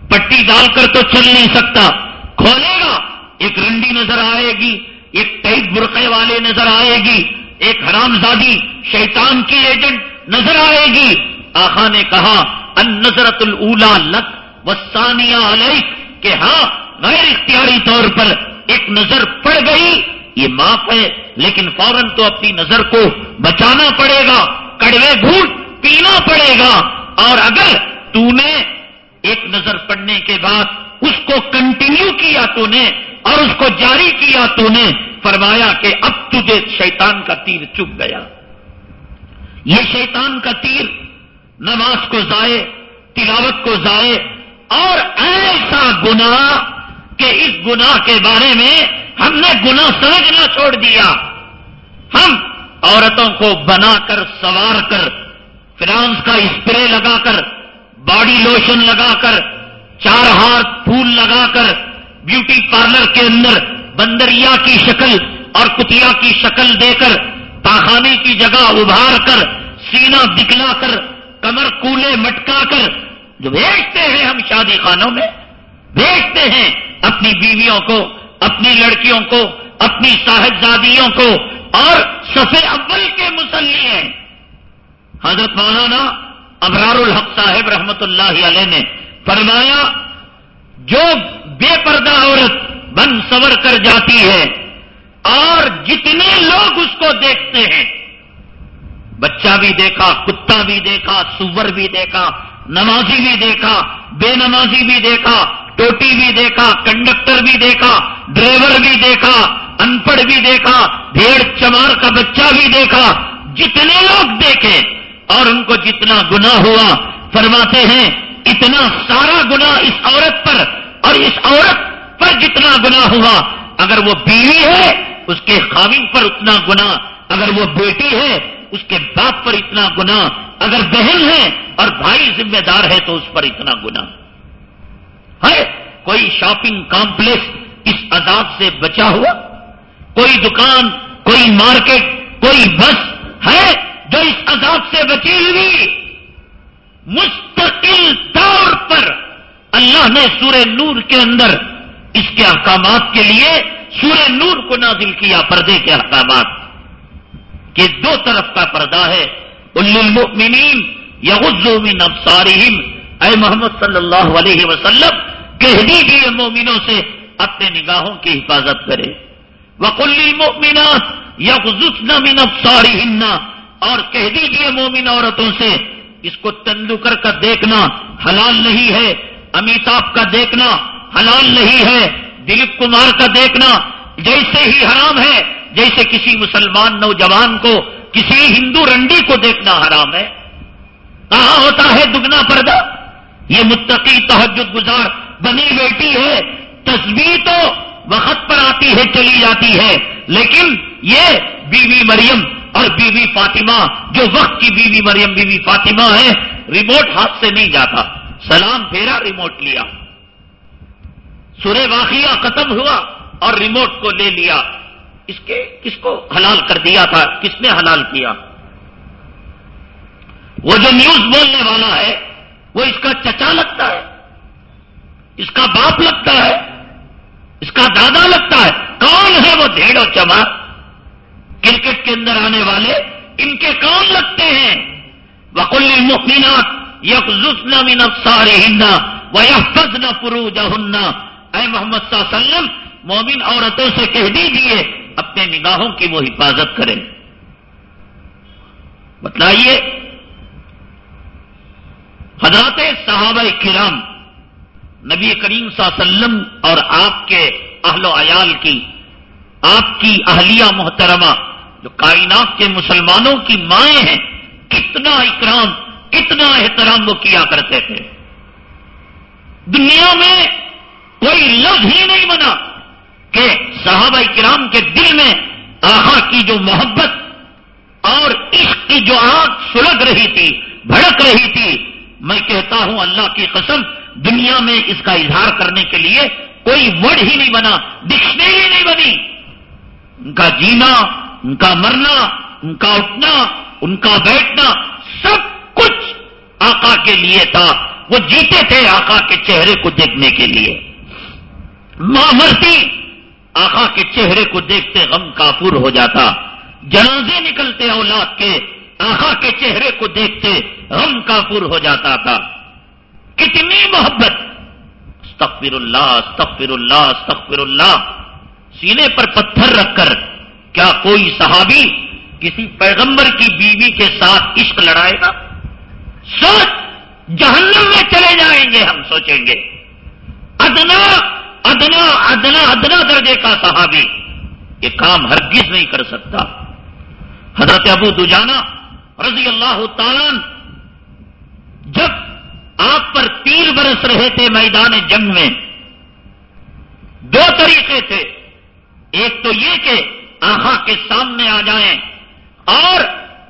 پٹی ڈال کر تو چل نہیں سکتا۔ کھولے گا، ایک رنڈی نظر آئے گی۔ ایک ٹائٹ برقعے والے نظر آئے گی، ایک حرام زادی شیطان کی ایجنٹ نظر آئے گی۔ آخا نے کہا ان نظرت الا لک وسانیہ علیہ کہ ہاں غیر اختیاری طور پر ایک نظر پڑ گئی، یہ معاف ہے، لیکن فوراً تو اپنی نظر کو بچانا پڑے گا، کڑوے گھوٹ پینا پڑے گا۔ اور اگر تو نے ایک نظر پڑنے کے بعد اس کو کنٹینیو کیا تو نے اور اس کو جاری کیا تو نے فرمایا کہ اب تجھے شیطان کا تیر چپ گیا۔ یہ شیطان کا تیر نماز کو ضائع، تلاوت کو ضائع اور ایسا گنا کہ اس گنا کے بارے میں ہم نے گنا سمجھنا چھوڑ دیا۔ ہم عورتوں کو بنا کر، سوار کر، فرانس کا اسپرے لگا کر، باڈی لوشن لگا کر، چار ہاتھ پھول لگا کر بیوٹی پارلر کے اندر بندریا کی شکل اور کتیا کی شکل دے کر پاخانے کی جگہ ابھار کر سینا دکھلا کر کمر کولے مٹکا کر جو بھیجتے ہیں ہم شادی خانوں میں بھیجتے ہیں اپنی بیویوں کو، اپنی لڑکیوں کو، اپنی صاحبزادیوں کو اور سفے اول کے مسلی ہیں۔ حضرت مولانا ابرار الحق صاحب رحمت اللہ علیہ نے فرمایا، جو بے پردہ عورت بن سور کر جاتی ہے اور جتنے لوگ اس کو دیکھتے ہیں بچہ بھی دیکھا کتا بھی دیکھا سور بھی دیکھا نمازی بھی دیکھا بے نمازی بھی دیکھا ٹوٹی بھی دیکھا کنڈکٹر بھی دیکھا ڈرائیور بھی دیکھا ان پڑھ بھی دیکھا بھیڑ چمار کا بچہ بھی دیکھا جتنے لوگ دیکھے اور ان کو جتنا گنا ہوا فرماتے ہیں اتنا سارا گنا اس عورت پر اور اس عورت پر جتنا گنا ہوا، اگر وہ بیوی ہے، اس کے خاوی پر اتنا گنا اگر وہ بیٹی ہے، اس کے باپ پر اتنا گنا اگر بہن ہے اور بھائی ذمہ دار ہے تو اس پر اتنا گنا ہے کوئی شاپنگ کمپلیکس اس عذاب سے بچا ہوا؟ کوئی دکان، کوئی مارکیٹ، کوئی بس ہے جو اس عذاب سے بچی ہوئی مستقل طور پر اللہ نے سورہ نور کے اندر اس کے احکامات کے لیے سورہ نور کو نازل کیا، پردے کے احکامات۔ کہ دو طرف کا پردہ ہے۔ المؤمنین یغزو من ابصارہم۔ اے محمد صلی اللہ علیہ وسلم، کہہ دیجیے مومنوں سے اپنے نگاہوں کی حفاظت کرے وقل للمؤمنات یغزسن من ابصارہن۔ اور کہہ دیجیے مومن عورتوں سے، اس کو تندکر کا دیکھنا حلال نہیں ہے۔ امیتاب کا دیکھنا حلال نہیں ہے، دلیپ کمار کا دیکھنا جیسے ہی حرام ہے، جیسے کسی مسلمان نوجوان کو، کسی ہندو رنڈی کو دیکھنا حرام ہے۔ کہاں ہوتا ہے دگنا پردہ؟ یہ متقی تحجد گزار بنی بیٹی ہے تصویر تو وقت پر آتی ہے، چلی جاتی ہے۔ لیکن یہ بیوی مریم اور بیوی فاطمہ، جو وقت کی بیوی مریم، بیوی فاطمہ ہے، ریموٹ ہاتھ سے نہیں جاتا۔ سلام پھیرا ریموٹ لیا۔ سورے واقعہ ختم ہوا اور ریموٹ کو لے لیا۔ اس کے کس کو حلال کر دیا تھا؟ کس نے حلال کیا؟ وہ جو نیوز بولنے والا ہے، وہ اس کا چچا لگتا ہے، اس کا باپ لگتا ہے، اس کا دادا لگتا ہے۔ کون ہے وہ ڈھیڑ چما کرکٹ کے اندر آنے والے ان کے کون لگتے ہیں؟ وکل مفینات یک من افسار ہندا و یفز نہ اے محمد صلی اللہ علیہ وسلم، مومن عورتوں سے کہہ دیجیے اپنے نگاہوں کی وہ حفاظت کریں۔ بتلائیے، حضرت صحابہ کرام، نبی کریم صلی اللہ علیہ وسلم اور آپ کے اہل و عیال کی، آپ کی اہلیہ محترمہ، جو کائنات کے مسلمانوں کی مائیں ہیں، کتنا اکرام کتنا احترام وہ کیا کرتے تھے۔ دنیا میں کوئی لفظ ہی نہیں بنا کہ صحابہ کرام کے دل میں آہا کی جو محبت اور عشق کی جو آگ سلگ رہی تھی، بھڑک رہی تھی۔ میں کہتا ہوں اللہ کی قسم، دنیا میں اس کا اظہار کرنے کے لیے کوئی وڈ ہی نہیں بنا، ڈکشنری نہیں بنی۔ ان کا جینا، ان کا مرنا، ان کا اٹھنا، ان کا بیٹھنا، سب آقا کے لیے تھا۔ وہ جیتے تھے آقا کے چہرے کو دیکھنے کے لیے۔ ماں مرتی، آقا کے چہرے کو دیکھتے غم کافور ہو جاتا۔ جنازے نکلتے اولاد کے، آقا کے چہرے کو دیکھتے غم کافور ہو جاتا تھا۔ کتنی محبت۔ استغفر اللہ استغفر اللہ استغفر اللہ۔ سینے پر پتھر رکھ کر، کیا کوئی صحابی کسی پیغمبر کی بیوی کے ساتھ عشق لڑائے گا؟ سوچ جہنم میں چلے جائیں گے، ہم سوچیں گے۔ ادنا ادنا ادنا ادنا درجے کا صحابی۔ یہ کام ہرگز نہیں کر سکتا۔ حضرت ابو دجانا رضی اللہ تعالیٰ جب آپ پر تیر برس رہے تھے میدان جنگ میں، دو طریقے تھے۔ ایک تو یہ کہ آخا کے سامنے آ جائیں اور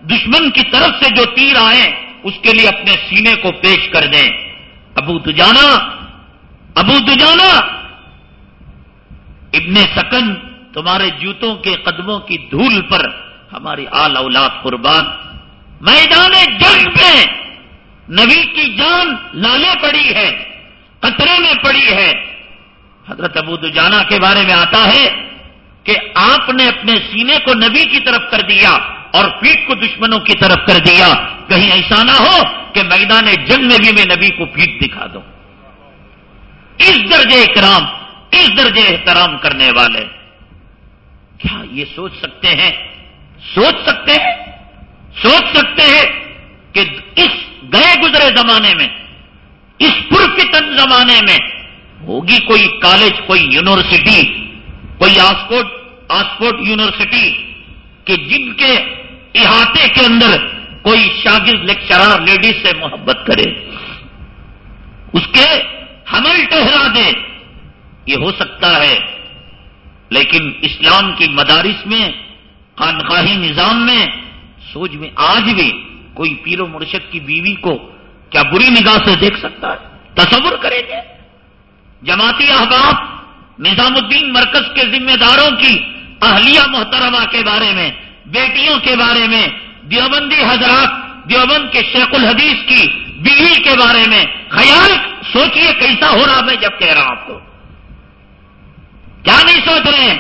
دشمن کی طرف سے جو تیر آئے اس کے لیے اپنے سینے کو پیش کر دیں۔ ابو دجانا ابو دجانا ابن سکن، تمہارے جوتوں کے قدموں کی دھول پر ہماری آل اولاد قربان۔ میدان جنگ میں نبی کی جان لالے پڑی ہے، قطرے میں پڑی ہے۔ حضرت ابو دجانا کے بارے میں آتا ہے کہ آپ نے اپنے سینے کو نبی کی طرف کر دیا۔ اور پیٹ کو دشمنوں کی طرف کر دیا۔ کہیں ایسا نہ ہو کہ میدان جنگ میں بھی میں نبی کو پیٹ دکھا دوں۔ اس درجے اکرام، اس درجے احترام کرنے والے۔ کیا یہ سوچ سکتے ہیں؟ سوچ سکتے ہیں؟ سوچ سکتے ہیں کہ اس گئے گزرے زمانے میں، اس پرفتن زمانے میں ہوگی کوئی کالج، کوئی یونیورسٹی، کوئی آسپورٹ آسپورٹ یونیورسٹی کہ جن کے احاطے کے اندر کوئی شاگرد، لیکچرار، لیڈیز سے محبت کرے۔ اس کے حمل ٹہرا دے یہ ہو سکتا ہے۔ لیکن اسلام کی مدارس میں خانخواہی نظام میں سوچ میں آج بھی کوئی پیر و مرشد کی بیوی کو کیا بری نگاہ سے دیکھ سکتا ہے؟ تصور کریں گے۔ جماعتی احباب، نظام الدین مرکز کے ذمہ داروں کی اہلیہ محترمہ کے بارے میں بیٹیوں کے بارے میں، دیوبندی حضرات، دیوبند کے شیخ الحدیث کی بیوی کے بارے میں۔ خیال سوچئے کیسا ہو رہا میں جب کہہ رہا ہوں آپ کو۔ کیا نہیں سوچ رہے ہیں؟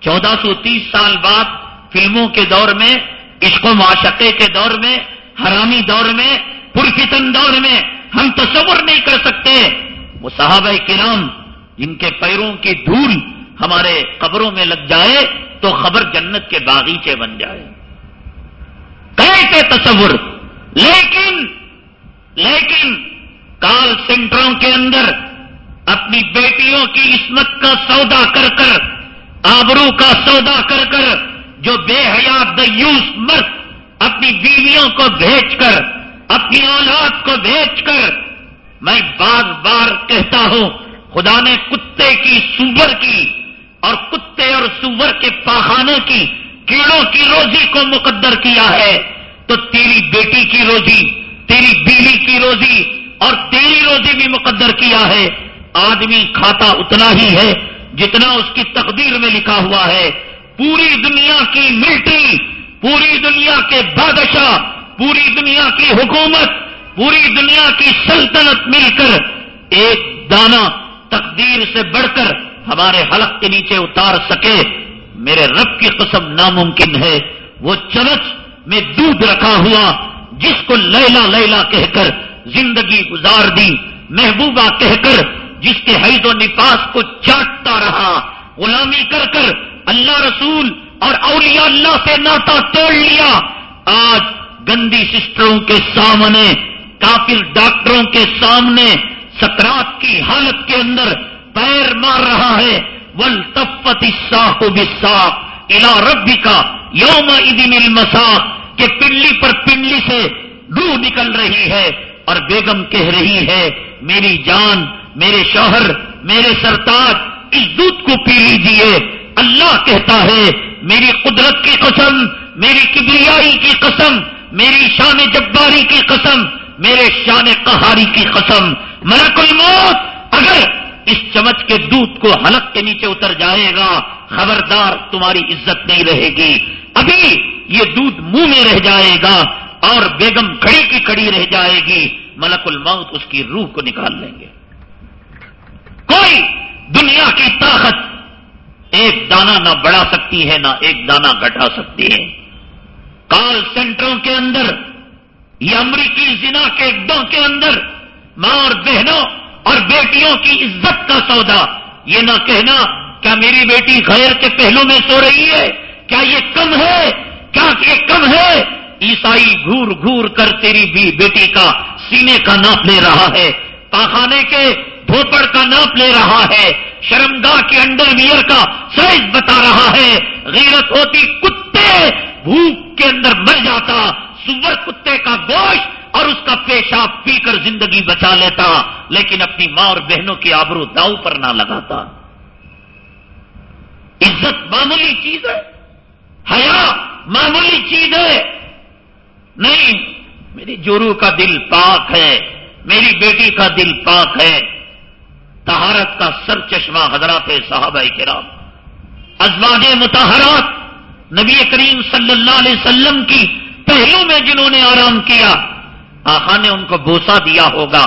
چودہ سو تیس سال بعد فلموں کے دور میں، عشق و معاشقے کے دور میں، حرامی دور میں، پرفتن دور میں ہم تصور نہیں کر سکتے۔ وہ صحابہ کرام، جن کے پیروں کی دھول ہمارے قبروں میں لگ جائے تو خبر جنت کے باغیچے بن جائے۔ کیسے تصور، لیکن لیکن کال سینٹروں کے اندر اپنی بیٹیوں کی عصمت کا سودا کر کر، آبرو کا سودا کر کر، جو بے حیات دیوس مرد اپنی بیویوں کو بھیج کر، اپنی اولاد کو بھیج کر، میں بار بار کہتا ہوں، خدا نے کتے کی سور کی اور کتے اور سور کے پاخانے کی کیڑوں کی روزی کو مقدر کیا ہے۔ تو تیری بیٹی کی روزی، تیری بیوی کی روزی اور تیری روزی بھی مقدر کیا ہے۔ آدمی کھاتا اتنا ہی ہے جتنا اس کی تقدیر میں لکھا ہوا ہے۔ پوری دنیا کی ملٹری، پوری دنیا کے بادشاہ، پوری دنیا کی حکومت، پوری دنیا کی سلطنت مل کر ایک دانہ تقدیر سے بڑھ کر ہمارے حلق کے نیچے اتار سکے، میرے رب کی قسم ناممکن ہے۔ وہ چمچ میں دودھ رکھا ہوا، جس کو لیلا لیلا کہہ کر زندگی گزار دی، محبوبہ کہہ کر، جس کے حید و نفاس کو چاٹتا رہا۔ غلامی کر کر اللہ رسول اور اولیاء اللہ سے ناتا توڑ لیا۔ آج گندی سسٹروں کے سامنے، کافر ڈاکٹروں کے سامنے، سکرات کی حالت کے اندر پیر مار رہا ہے۔ ول تفت کو بساخ الا ربی کا یوم ادین المساخ کہ پنڈلی پر پنڈلی سے روح نکل رہی ہے اور بیگم کہہ رہی ہے، میری جان، میرے شوہر، میرے سرتاج، اس دودھ کو پی لیجیے اللہ کہتا ہے، میری قدرت کی قسم، میری کبریائی کی قسم، میری شان جباری کی قسم، میرے شان قہاری کی قسم۔ ملک الموت، اگر اس چمچ کے دودھ کو حلق کے نیچے اتر جائے گا، خبردار تمہاری عزت نہیں رہے گی۔ ابھی یہ دودھ منہ میں رہ جائے گا اور بیگم کھڑی کی کھڑی رہ جائے گی۔ ملک الموت اس کی روح کو نکال لیں گے۔ کوئی دنیا کی طاقت ایک دانہ نہ بڑھا سکتی ہے، نہ ایک دانہ گھٹا سکتی ہے۔ کال سینٹروں کے اندر یہ امریکی زنا کے دو کے اندر ماں اور بہنوں اور بیٹیوں کی عزت کا سودا۔ یہ نہ کہنا کیا میری بیٹی غیر کے پہلو میں سو رہی ہے؟ کیا یہ کم ہے؟ کیا یہ کم ہے؟ عیسائی گور گور کر تیری بھی بیٹی کا سینے کا ناپ لے رہا ہے پاخانے کے دھوپڑ کا ناپ لے رہا ہے، شرمگاہ کے انڈر ویئر کا سائز بتا رہا ہے۔ غیرت ہوتی کتے، بھوک کے اندر مر جاتا، سور کتے کا گوشت اور اس کا پیشاب پی کر زندگی بچا لیتا، لیکن اپنی ماں اور بہنوں کی آبرو داؤ پر نہ لگاتا۔ عزت معمولی چیز ہے، حیا معمولی چیز ہے۔ نہیں، میری جورو کا دل پاک ہے، میری بیٹی کا دل پاک ہے۔ تہارت کا سر چشمہ حضرات صحابہ کرام۔ ازواج متحرات نبی کریم صلی اللہ علیہ وسلم کی پہلو میں جنہوں نے آرام کیا آخا نے ان کو بوسا دیا ہوگا۔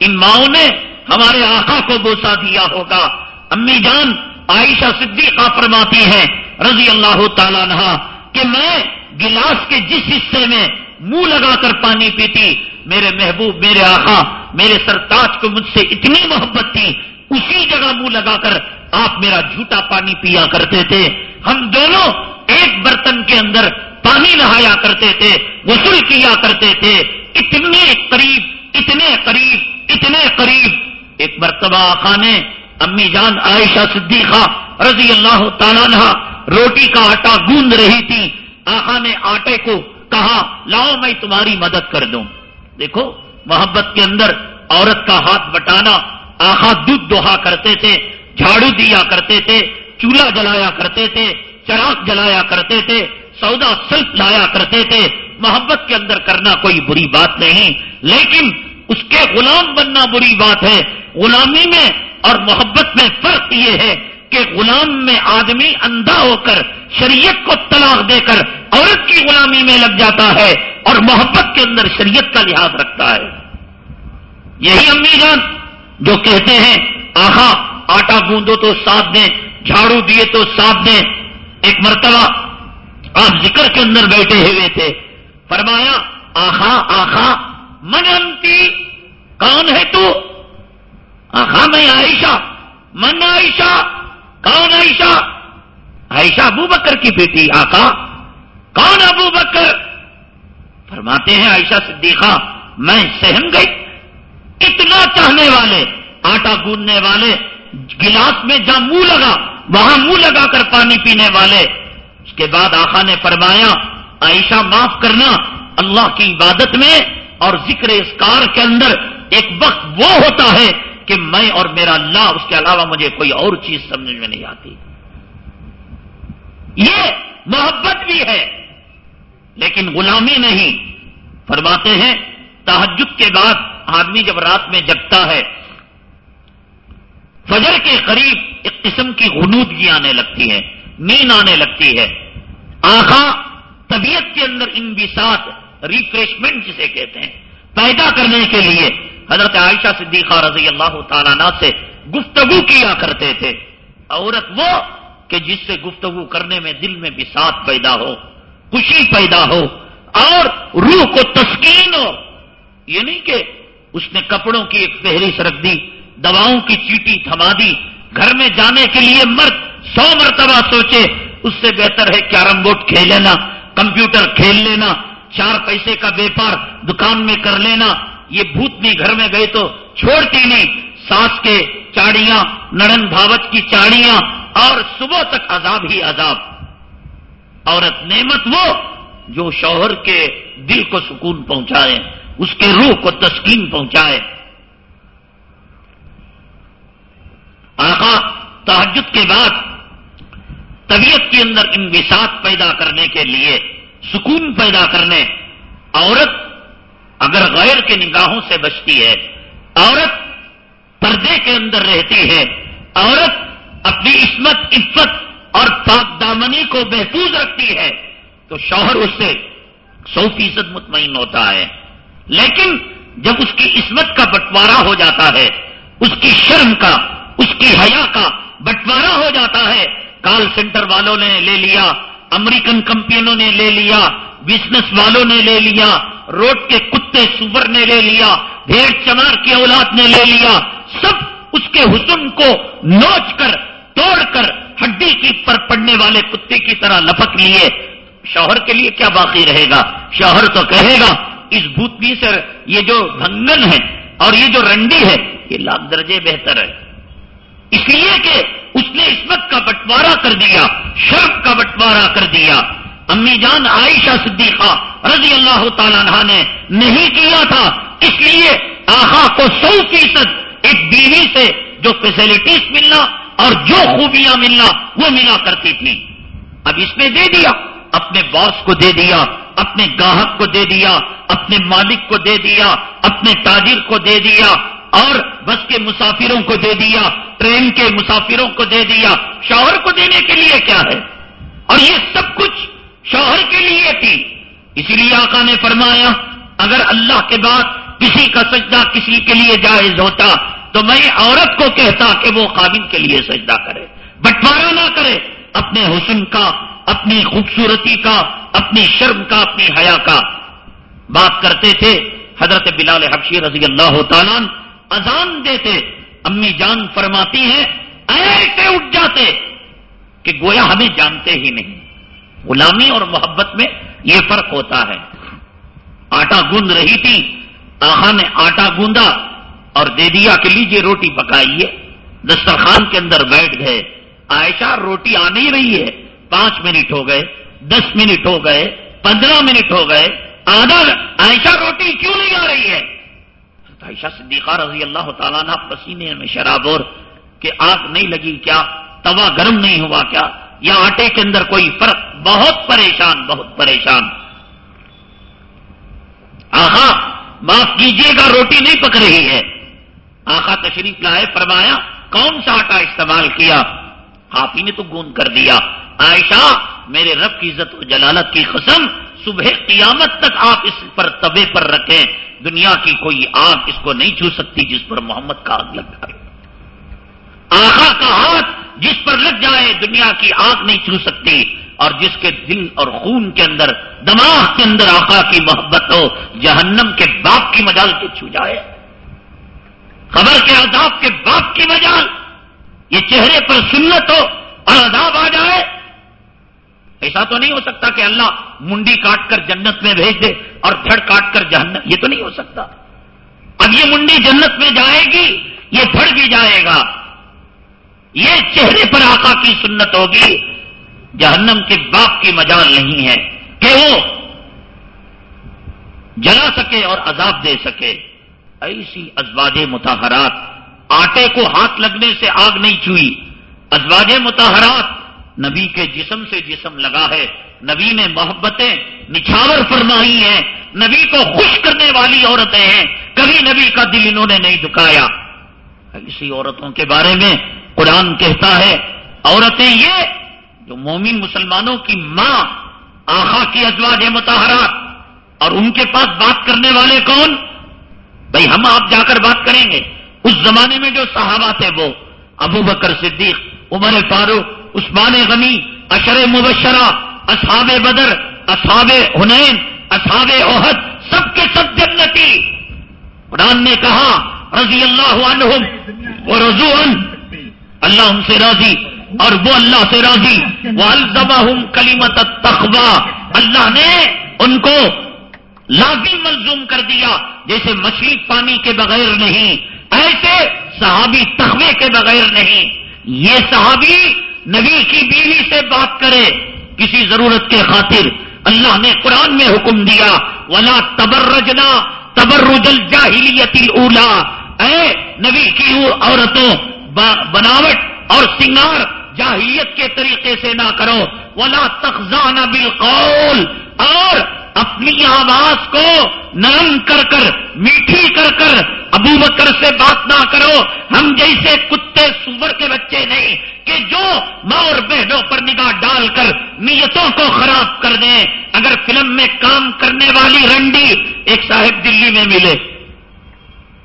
ان ماؤں نے ہمارے آقا کو بوسا دیا ہوگا۔ امی جان عائشہ صدیقہ فرماتی ہے رضی اللہ تعالیٰ نہ کہ میں گلاس کے جس حصے میں منہ لگا کر پانی پیتی، میرے محبوب، میرے آقا، میرے سرتاج کو مجھ سے اتنی محبت تھی، اسی جگہ منہ لگا کر آپ میرا جھوٹا پانی پیا کرتے تھے۔ ہم دونوں ایک برتن کے اندر پانی نہایا کرتے تھے، غسل کیا کرتے تھے۔ اتنے قریب اتنے قریب اتنے قریب۔ ایک مرتبہ آقا نے امی جان عائشہ صدیقہ رضی اللہ تعالیٰ روٹی کا آٹا گوند رہی تھی۔ آقا نے آٹے کو کہا، لاؤ میں تمہاری مدد کر دوں۔ دیکھو، محبت کے اندر عورت کا ہاتھ بٹانا آخا دودھ دوہا کرتے تھے، جھاڑو دیا کرتے تھے، چولہا جلایا کرتے تھے، چراغ جلایا کرتے تھے، سودا سلف لایا کرتے تھے۔ محبت کے اندر کرنا کوئی بری بات نہیں، لیکن اس کے غلام بننا بری بات ہے۔ غلامی میں اور محبت میں فرق یہ ہے کہ غلام میں آدمی اندھا ہو کر شریعت کو طلاق دے کر عورت کی غلامی میں لگ جاتا ہے اور محبت کے اندر شریعت کا لحاظ رکھتا ہے۔ یہی امی جان جو کہتے ہیں آخا آٹا گوندو تو ساتھ دیں، جھاڑو دیے تو ساتھ دیں۔ ایک مرتبہ آپ ذکر کے اندر بیٹھے ہوئے تھے۔ فرمایا، آخا آخا من انتی کون ہے تو؟ آخا، میں عائشہ، من عائشہ، کون عائشہ؟ عائشہ ابو بکر کی بیٹی آقا کون ابو بکر؟ فرماتے ہیں عائشہ صدیقہ، میں سہم گئی، اتنا چاہنے والے، آٹا گوندنے والے، گلاس میں جہاں منہ لگا، وہاں منہ لگا کر پانی پینے والے، اس کے بعد آقا نے فرمایا عائشہ معاف کرنا اللہ کی عبادت میں اور ذکر اسکار کے اندر ایک وقت وہ ہوتا ہے کہ میں اور میرا اللہ اس کے علاوہ مجھے کوئی اور چیز سمجھ میں نہیں آتی۔ یہ محبت بھی ہے، لیکن غلامی نہیں۔ فرماتے ہیں تحجد کے بعد آدمی جب رات میں جگتا ہے، فجر کے قریب ایک قسم کی غنودگی آنے لگتی ہے، نیند آنے لگتی ہے۔ آخا طبیعت کے اندر ان بسات ریفریشمنٹ جسے کہتے ہیں، پیدا کرنے کے لیے حضرت عائشہ صدیقہ رضی اللہ تعالیٰ سے گفتگو کیا کرتے تھے۔ عورت وہ کہ جس سے گفتگو کرنے میں دل میں بساط پیدا ہو، خوشی پیدا ہو اور روح کو تسکین ہو۔ یہ نہیں کہ اس نے کپڑوں کی ایک فہرست رکھ دی، دواؤں کی چیٹی تھما دی، گھر میں جانے کے لیے مرد سو مرتبہ سوچے، اس سے بہتر ہے کیرم بورڈ کھیل لینا۔ کمپیوٹر کھیل لینا، چار پیسے کا بیپار دکان میں کر لینا، یہ بھوتنی گھر میں گئے تو چھوڑتی نہیں۔ ساس کے چاڑیاں نڑن بھاوت کی چاڑیاں اور صبح تک عذاب ہی عذاب۔ عورت نعمت وہ جو شوہر کے دل کو سکون پہنچائے، اس کے روح کو تسکین پہنچائے۔ آقا تحجد کے بعد طبیعت کے اندر انبساط پیدا کرنے کے لیے، سکون پیدا کرنے، عورت اگر غیر کے نگاہوں سے بچتی ہے، عورت پردے کے اندر رہتی ہے، عورت اپنی عصمت، عفت اور پاک دامنی کو محفوظ رکھتی ہے، تو شوہر اس سے سو فیصد مطمئن ہوتا ہے۔ لیکن جب اس کی عصمت کا بٹوارا ہو جاتا ہے، اس کی شرم کا، اس کی حیا کا بٹوارا ہو جاتا ہے کال سینٹر والوں نے لے لیا، امریکن کمپنیوں نے لے لیا، بزنس والوں نے لے لیا، روڈ کے کتے سور نے لے لیا، بھیڑ چمار کی اولاد نے لے لیا، سب اس کے حسن کو نوچ کر، توڑ کر ہڈی کی پر پڑنے والے کتے کی طرح لپک لیے۔ شوہر کے لیے کیا باقی رہے گا؟ شوہر تو کہے گا، اس بھوتنی سے یہ جو بھنگن ہے اور یہ جو رنڈی ہے، یہ لاکھ درجے بہتر ہے۔ اس لیے کہ اس نے عصمت کا بٹوارا کر دیا، شرف کا بٹوارا کر دیا۔ امی جان عائشہ صدیقہ رضی اللہ تعالیٰ نے نہیں کیا تھا۔ اس لیے آخا کو سو فیصد ایک بیوی سے جو فیسلٹیز ملنا اور جو خوبیاں ملنا وہ ملا کرتی تھی۔ اب اس نے دے دیا، اپنے باس کو دے دیا، اپنے گاہک کو دے دیا، اپنے مالک کو دے دیا، اپنے تاجر کو دے دیا اور بس کے مسافروں کو دے دیا، ٹرین کے مسافروں کو دے دیا۔ شوہر کو دینے کے لیے کیا ہے؟ اور یہ سب کچھ شوہر کے لیے تھی۔ اسی لیے آقا نے فرمایا، اگر اللہ کے بعد کسی کا سجدہ کسی کے لیے جائز ہوتا، تو میں عورت کو کہتا کہ وہ قابل کے لیے سجدہ کرے۔ بٹوارا نہ کرے، اپنے حسن کا، اپنی خوبصورتی کا، اپنی شرم کا، اپنی حیا کا۔ بات کرتے تھے حضرت بلال حبشی رضی اللہ تعالیٰ اذان دیتے، امی جان فرماتی ہیں، ایسے اٹھ جاتے کہ گویا ہمیں جانتے ہی نہیں۔ غلامی اور محبت میں یہ فرق ہوتا ہے۔ آٹا گوند رہی تھی، آہا نے آٹا گوندا اور دے دیا کہ لیجیے روٹی پکائیے۔ دسترخوان کے اندر بیٹھ گئے۔ عائشہ روٹی آ نہیں رہی ہے۔ پانچ منٹ ہو گئے، دس منٹ ہو گئے، پندرہ منٹ ہو گئے۔ آدھا، عائشہ روٹی کیوں نہیں آ رہی ہے؟ عائشہ صدیقہ رضی اللہ تعالیٰ نے پسینے میں شراب اور کہ آگ نہیں لگی کیا، توا گرم نہیں ہوا کیا؟ یا آٹے کے اندر کوئی فرق؟ بہت پریشان بہت پریشان۔ آخا، معاف کیجیے گا، روٹی نہیں پک رہی ہے۔ آخا تشریف لائے، فرمایا، کون سا آٹا استعمال کیا؟ آپ ہی نے تو گون کر دیا۔ عائشہ، میرے رب کی عزت و جلالت کی قسم، صبح قیامت تک آپ اس پر طبے پر رکھیں۔ دنیا کی کوئی آگ اس کو نہیں چھو سکتی جس پر محمد کا آگ لگ جائے۔ آخا کا ہاتھ جس پر لگ جائے دنیا کی آگ نہیں چھو سکتی، اور جس کے دل اور خون کے اندر، دماغ کے اندر آقا کی محبت ہو، جہنم کے باپ کی مجال کے چھو جائے۔ خبر کے عذاب کے باپ کی مجال، یہ چہرے پر سنت ہو اور عذاب آ جائے۔ ایسا تو نہیں ہو سکتا کہ اللہ منڈی کاٹ کر جنت میں بھیج دے اور دھڑ کاٹ کر جہنت یہ تو نہیں ہو سکتا۔ اب یہ منڈی جنت میں جائے گی، یہ دھڑ بھی جائے گا۔ یہ چہرے پر آقا کی سنت ہوگی۔ جہنم کے باپ کی مجال نہیں ہے کہ وہ جلا سکے اور عذاب دے سکے۔ ایسی ازواج متحرات آٹے کو ہاتھ لگنے سے آگ نہیں چوئی ازواج متحرات نبی کے جسم سے جسم لگا ہے۔ نبی نے محبتیں نچھاور فرمائی ہیں۔ نبی کو خوش کرنے والی عورتیں ہیں۔ کبھی نبی کا دل انہوں نے نہیں دکھایا۔ ایسی عورتوں کے بارے میں قرآن کہتا ہے، عورتیں یہ جو مومن مسلمانوں کی ماں، آخا کی ازواج متحرات اور ان کے پاس بات کرنے والے کون؟ بھائی ہم آپ جا کر بات کریں گے۔ اس زمانے میں جو صحابہ تھے وہ، ابو بکر صدیق، عمر فاروق عثمان غنی اشر مبشرہ، اصحاب بدر، اصحاب حنین، اصحاب عہد سب کے سب جنتی۔ قرآن نے کہا، رضی اللہ عنہم وہ رضو اللہ ان سے راضی اور وہ اللہ سے راضی۔ وہ الزبہم کلیمت تخوا اللہ نے ان کو لازم ملزوم کر دیا، جیسے مچھلی پانی کے بغیر نہیں، ایسے صحابی تخوے کے بغیر نہیں۔ یہ صحابی نبی کی بیوی سے بات کرے کسی ضرورت کے خاطر اللہ نے قرآن میں حکم دیا، ولا تبرجنا تبرج الجاہلیت الاولا اے نبی کی عورتوں بناوٹ اور سنگار جاہلیت کے طریقے سے نہ کرو۔ ولا تخزانہ بالقول اور اپنی آواز کو نرم کر کر، میٹھی کر کر ابو بکر سے بات نہ کرو۔ ہم جیسے کتے سور کے بچے نہیں کہ جو ماں اور بہنوں پر نگاہ ڈال کر نیتوں کو خراب کر دیں اگر فلم میں کام کرنے والی رنڈی ایک صاحب دلی میں ملے،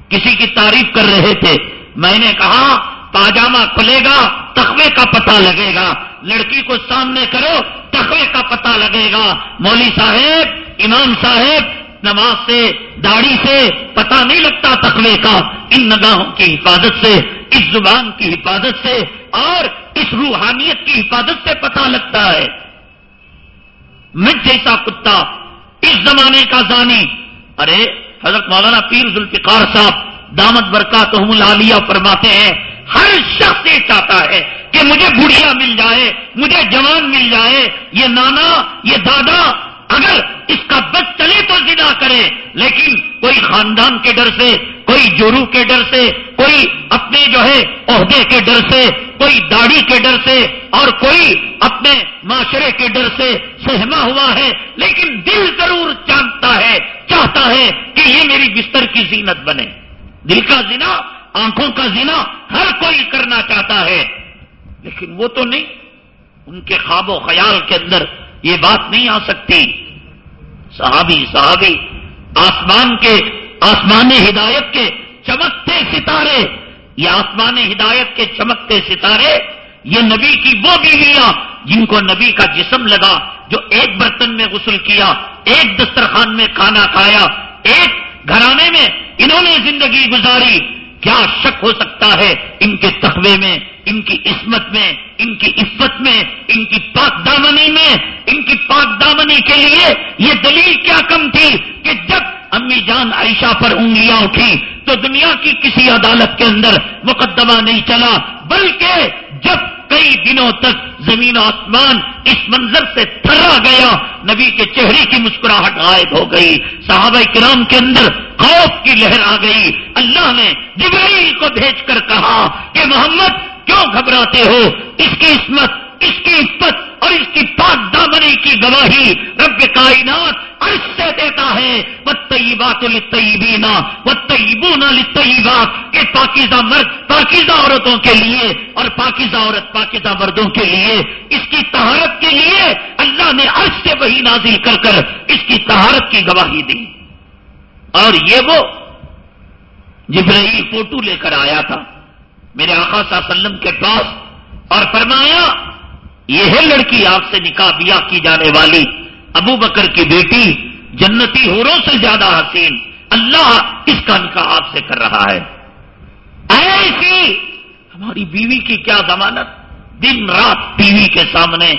کسی کی تعریف کر رہے تھے۔ میں نے کہا پاجامہ کھلے گا، تخوے کا پتہ لگے گا۔ لڑکی کو سامنے کرو، تخوے کا پتہ لگے گا۔ مولوی صاحب، امام صاحب، نماز سے، داڑھی سے پتہ نہیں لگتا تخوے کا۔ ان نگاہوں کی حفاظت سے، اس زبان کی حفاظت سے اور اس روحانیت کی حفاظت سے پتہ لگتا ہے۔ مٹ جیسا کتا اس زمانے کا زانی۔ ارے، حضرت مولانا پیر ذوالفقار صاحب، دامت برکا تو فرماتے ہیں ہر شخص یہ چاہتا ہے کہ مجھے بڑھیا مل جائے، مجھے جوان مل جائے، یہ نانا، یہ دادا، اگر اس کا بس چلے تو زنا کرے، لیکن کوئی خاندان کے ڈر سے، کوئی جورو کے ڈر سے، کوئی اپنے جو ہے عہدے کے ڈر سے، کوئی داڑھی کے ڈر سے، اور کوئی اپنے معاشرے کے ڈر سے سہما ہوا ہے، لیکن دل ضرور جانتا ہے، چاہتا ہے کہ یہ میری بستر کی زینت بنے۔ دل کا زنا آنکھوں کا زنا ہر کوئی کرنا چاہتا ہے۔ لیکن وہ تو نہیں، ان کے خواب و خیال کے اندر یہ بات نہیں آ سکتی۔ صحابی صحابی، آسمان کے، آسمان ہدایت کے چمکتے ستارے، یہ آسمان ہدایت کے چمکتے ستارے، یہ نبی کی وہ بیویاں جن کو نبی کا جسم لگا، جو ایک برتن میں غسل کیا، ایک دسترخوان میں کھانا کھایا، ایک گھرانے میں انہوں نے زندگی گزاری۔ کیا شک ہو سکتا ہے ان کے تقوی میں، ان کی عصمت میں، ان کی عفت میں، ان کی پاک دامنی میں، ان کی پاک دامنی کے لیے یہ دلیل کیا کم تھی کہ جب امی جان عائشہ پر انگلیاں اٹھی تو دنیا کی کسی عدالت کے اندر مقدمہ نہیں چلا، بلکہ جب کئی دنوں تک زمین و آسمان اس منظر سے تھرا گیا، نبی کے چہرے کی مسکراہٹ غائب ہو گئی، صحابہ کرام کے اندر خوف کی لہر آ گئی۔ اللہ نے جبرائیل کو بھیج کر کہا کہ محمد، کیوں گھبراتے ہو؟ اس کی عصمت اس کی عفت اور اس کی پاک دامنی کی گواہی رب کائنات عرش سے دیتا ہے۔ وہ طیبات الطیبینا وہ طیبون الطیبات کہ پاکیزہ مرد، پاکیزہ عورتوں کے لیے اور پاکیزہ عورت پاکیزہ مردوں کے لیے۔ اس کی تہارت کے لیے اللہ نے عرش سے وہی نازل کر کر اس کی تہارت کی گواہی دی۔ اور یہ وہ جبرائیل فوٹو لے کر آیا تھا۔ میرے آقا صلی اللہ علیہ وسلم کے پاس اور فرمایا یہ ہے لڑکی آپ سے نکاح بیا کی جانے والی، ابو بکر کی بیٹی، جنتی ہوروں سے زیادہ حسین، اللہ اس کا نکاح آپ سے کر رہا ہے۔ ایسی؟ ہماری بیوی کی کیا ضمانت؟ دن رات بیوی کے سامنے۔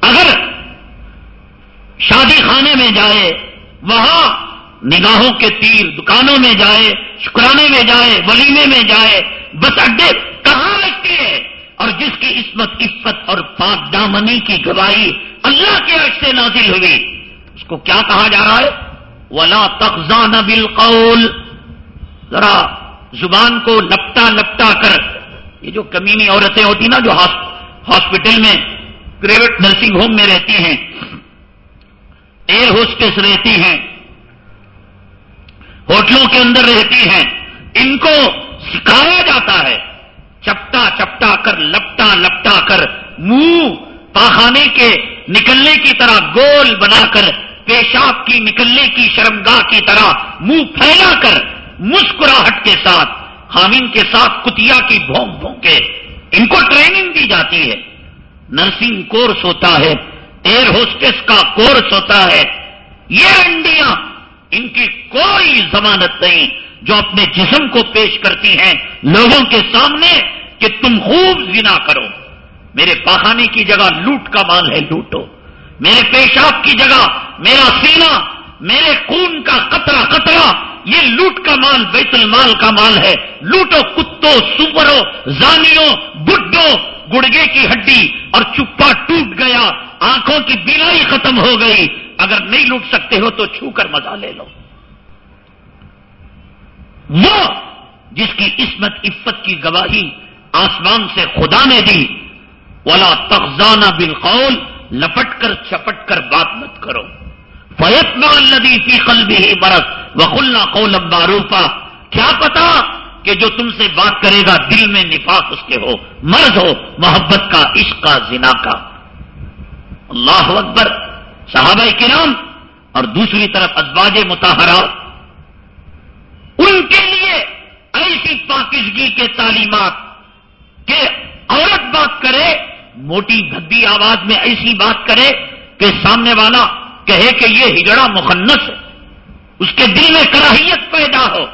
اگر شادی خانے میں جائے، وہاں نگاہوں کے تیر دکانوں میں جائے، شکرانے میں جائے، ولیمے میں جائے، بس اڈے کہاں لگتی ہے اور جس کی عصمت، عفت اور پاک دامنی کی گواہی اللہ کے عرش سے نازل ہوئی، اس کو کیا کہا جا رہا ہے؟ ولا تخزان بالقول۔ ذرا زبان کو لپٹا لپٹا کر۔ یہ جو کمینی عورتیں ہوتی نا، جو ہاسپٹل میں پرائیویٹ نرسنگ ہوم میں رہتی ہیں، ایئر ہوسٹس رہتی ہیں، ہوٹلوں کے اندر رہتی ہیں، ان کو سکھایا جاتا ہے، چپٹا چپٹا کر لپٹا لپٹا کر منہ پاخانے کے نکلنے کی طرح گول بنا کر پیشاب کی نکلنے کی شرمگاہ کی طرح منہ پھیلا کر مسکراہٹ کے ساتھ، خامین کے ساتھ کتیا کی بھونک بھونکے ان کو ٹریننگ دی جاتی ہے۔ نرسنگ کورس ہوتا ہے، ایئر ہوسٹس کا کورس ہوتا ہے۔ یہ انڈیاں ان کی کوئی ضمانت نہیں جو اپنے جسم کو پیش کرتی ہیں۔ لوگوں کے سامنے کہ تم خوب زنا کرو۔ میرے پہانے کی جگہ لوٹ کا مال ہے، لوٹو۔ میرے پیشاب کی جگہ میرا سینہ میرے خون کا قطرہ قطرہ۔ یہ لوٹ کا مال بیت المال کا مال ہے۔ لوٹو کتوں سپرو زانیوں بڈو گڑگے کی ہڈی اور چپا ٹوٹ گیا۔ آنکھوں کی بینائی ختم ہو گئی۔ اگر نہیں لوٹ سکتے ہو تو چھو کر مزہ لے لو۔ وہ جس کی عصمت، عفت کی گواہی آسمان سے خدا نے دی۔ ولا تخزانہ بالقول، لپٹ کر چپٹ کر بات مت کرو۔ فیت ندی فی قلبی ہی برس وخلنا قولم معروفا۔ کیا پتا کہ جو تم سے بات کرے گا، دل میں نفاق اس کے ہو۔ مرض ہو، محبت کا، عشق کا، زنا کا۔ اللہ اکبر۔ صحابہ کرام اور دوسری طرف ازواج متحرہ ان کے لیے ایسی پاکزگی کے تعلیمات۔ کہ عورت بات کرے، موٹی بھدی آواز میں ایسی بات کرے کہ سامنے والا کہے کہ یہ ہجڑا مخنس ہے، اس کے دل میں کراہیت پیدا ہو۔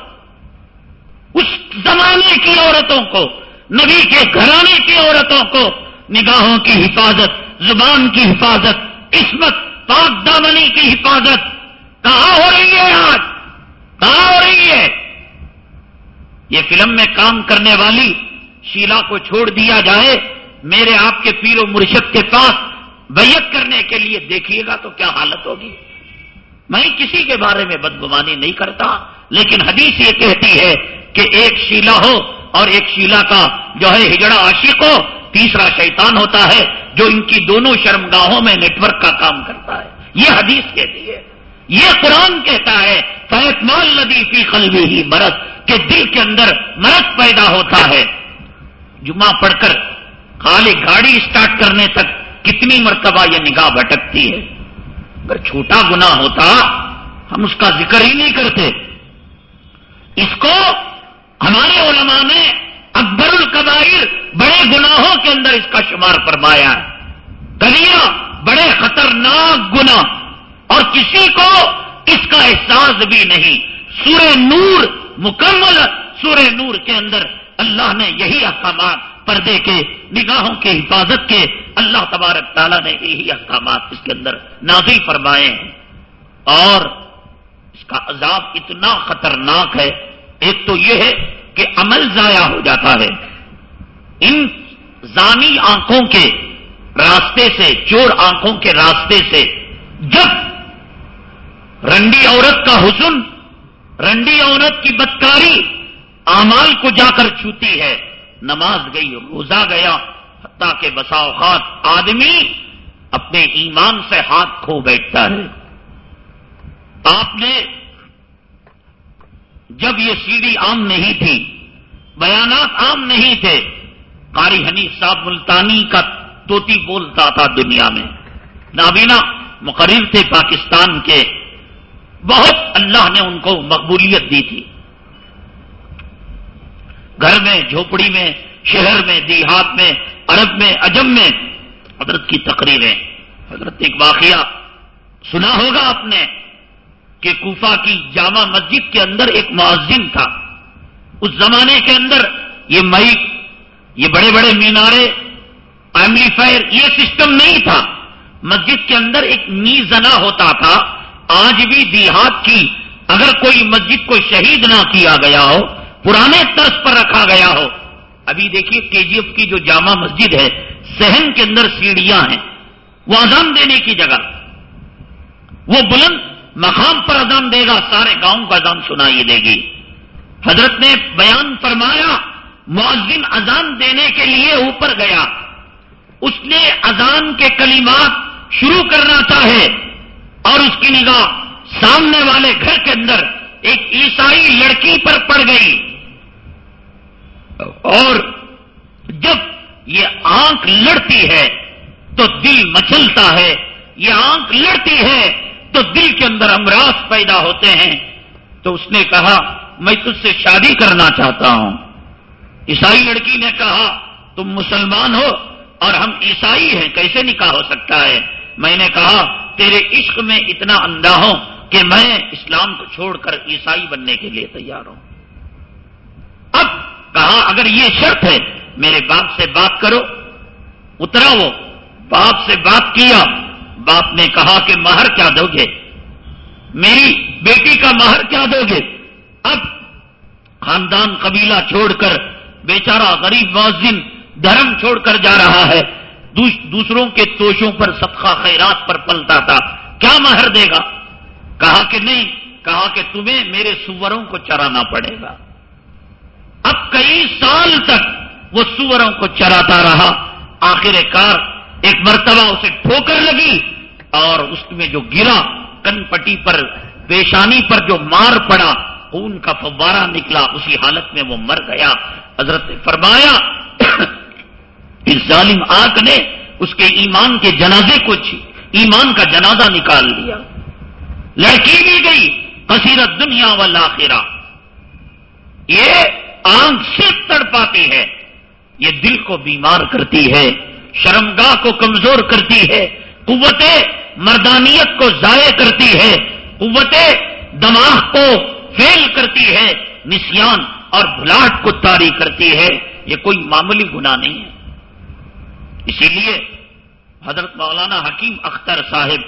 اس زمانے کی عورتوں کو، نبی کے گھرانے کی عورتوں کو نگاہوں کی حفاظت، زبان کی حفاظت، عصمت، پاک دامنی کی حفاظت، کہاں ہو رہی ہے آج؟ کہاں ہو رہی ہے؟ یہ فلم میں کام کرنے والی شیلا کو چھوڑ دیا جائے، میرے آپ کے پیر و مرشد کے پاس بیت کرنے کے لیے دیکھیے گا تو کیا حالت ہوگی۔ میں کسی کے بارے میں بدگمانی نہیں کرتا، لیکن حدیث یہ کہتی ہے کہ ایک شیلا ہو اور ایک شیلا کا جو ہے ہجڑا عاشق ہو، تیسرا شیطان ہوتا ہے جو ان کی دونوں شرمگاہوں میں نیٹ ورک کا کام کرتا ہے۔ یہ حدیث کہتی ہے۔ یہ قرآن کہتا ہے فیتمال ندی فی قلبی ہی مرض، کہ دل کے اندر مرض پیدا ہوتا ہے۔ جمعہ پڑھ کر خالی گاڑی اسٹارٹ کرنے تک کتنی مرتبہ یہ نگاہ بھٹکتی ہے؟ اگر چھوٹا گنا ہوتا، ہم اس کا ذکر ہی نہیں کرتے۔ اس کو ہمارے علماء نے اکبر القبائر بڑے گناہوں کے اندر اس کا شمار فرمایا ہے۔ گلیاں بڑے خطرناک گنا اور کسی کو اس کا احساس بھی نہیں۔ سورہ نور مکمل سورہ نور کے اندر اللہ نے یہی احکامات پردے کے، نگاہوں کے حفاظت کے، اللہ تبارک تعالیٰ نے یہی احکامات اس کے اندر نازل فرمائے ہیں۔ اور اس کا عذاب اتنا خطرناک ہے، ایک تو یہ ہے کہ عمل ضائع ہو جاتا ہے۔ ان زانی آنکھوں کے راستے سے، چور آنکھوں کے راستے سے جب رنڈی عورت کا حسن، رنڈی عورت کی بدکاری امال کو جا کر چھوتی ہے۔ نماز گئی، روزہ گیا، حتیٰ کہ بسا اوقات آدمی اپنے ایمان سے ہاتھ کھو بیٹھتا ہے۔ آپ نے جب یہ سیڑھی عام نہیں تھی، بیانات عام نہیں تھے، قاری حنیف صاحب ملتانی کا توتی بولتا تھا دنیا میں۔ نابینا مقرر تھے پاکستان کے۔ بہت اللہ نے ان کو مقبولیت دی تھی۔ گھر میں، جھوپڑی میں، شہر میں، دیہات میں، عرب میں، عجم میں حضرت کی تقریریں۔ حضرت ایک واقعہ سنا ہوگا آپ نے کہ کوفہ کی جامع مسجد کے اندر ایک معذن تھا۔ اس زمانے کے اندر یہ مائک یہ بڑے بڑے مینارے ایملیفائر یہ سسٹم نہیں تھا۔ مسجد کے اندر ایک نی زنا ہوتا تھا۔ آج بھی دیہات کی اگر کوئی مسجد کو شہید نہ کیا گیا ہو پرانے طرز پر رکھا گیا ہو۔ ابھی دیکھیے کے جی ایف کی جو جامع مسجد ہے، سہن کے اندر سیڑھیاں ہیں۔ وہ اذان دینے کی جگہ۔ وہ بلند مقام پر اذان دے گا، سارے گاؤں کا اذان سنائی دے گی۔ حضرت نے بیان فرمایا معذن اذان دینے کے لیے اوپر گیا۔ اس نے اذان کے کلمات شروع کرنا چاہے اور اس کی نگاہ سامنے والے گھر کے اندر ایک عیسائی لڑکی پر پڑ گئی۔ اور جب یہ آنکھ لڑتی ہے تو دل مچلتا ہے، یہ آنکھ لڑتی ہے تو دل کے اندر امراض پیدا ہوتے ہیں۔ تو اس نے کہا، میں تجھ سے شادی کرنا چاہتا ہوں۔ عیسائی لڑکی نے کہا، تم مسلمان ہو اور ہم عیسائی ہیں، کیسے نکاح ہو سکتا ہے؟ میں نے کہا، تیرے عشق میں اتنا اندھا ہوں کہ میں اسلام کو چھوڑ کر عیسائی بننے کے لیے تیار ہوں۔ اب کہا، اگر یہ شرط ہے، میرے باپ سے بات کرو، اترا وہ، باپ سے بات کیا، باپ نے کہا کہ مہر کیا دو گے میری بیٹی کا مہر کیا دو گے اب خاندان قبیلہ چھوڑ کر بیچارہ غریب معذن دھرم چھوڑ کر جا رہا ہے دوسروں کے توشوں پر صدقہ خیرات پر پلتا تھا، کیا مہر دے گا؟ کہا کہ نہیں، کہا کہ تمہیں میرے سوروں کو چرانا پڑے گا۔ اب کئی سال تک وہ سوروں کو چراتا رہا۔ آخر کار ایک مرتبہ اسے ٹھوکر لگی اور اس میں جو گرا کن پٹی پر، پیشانی پر جو مار پڑا، خون کا فوارہ نکلا، اسی حالت میں وہ مر گیا۔ حضرت نے فرمایا، اس ظالم آگ نے اس کے ایمان کے جنازے کو ایمان کا جنازہ نکال لیا لڑکی بھی گئی، کثیرت دنیا والا یہ آنکھ سے تڑ پاتی ہے۔ یہ دل کو بیمار کرتی ہے، شرمگاہ کو کمزور کرتی ہے قوت مردانیت کو ضائع کرتی ہے قوت دماغ کو فیل کرتی ہے، نسیان اور بھلاٹ کو تاری کرتی ہے۔ یہ کوئی معمولی گناہ نہیں ہے۔ اسی لیے حضرت مولانا حکیم اختر صاحب،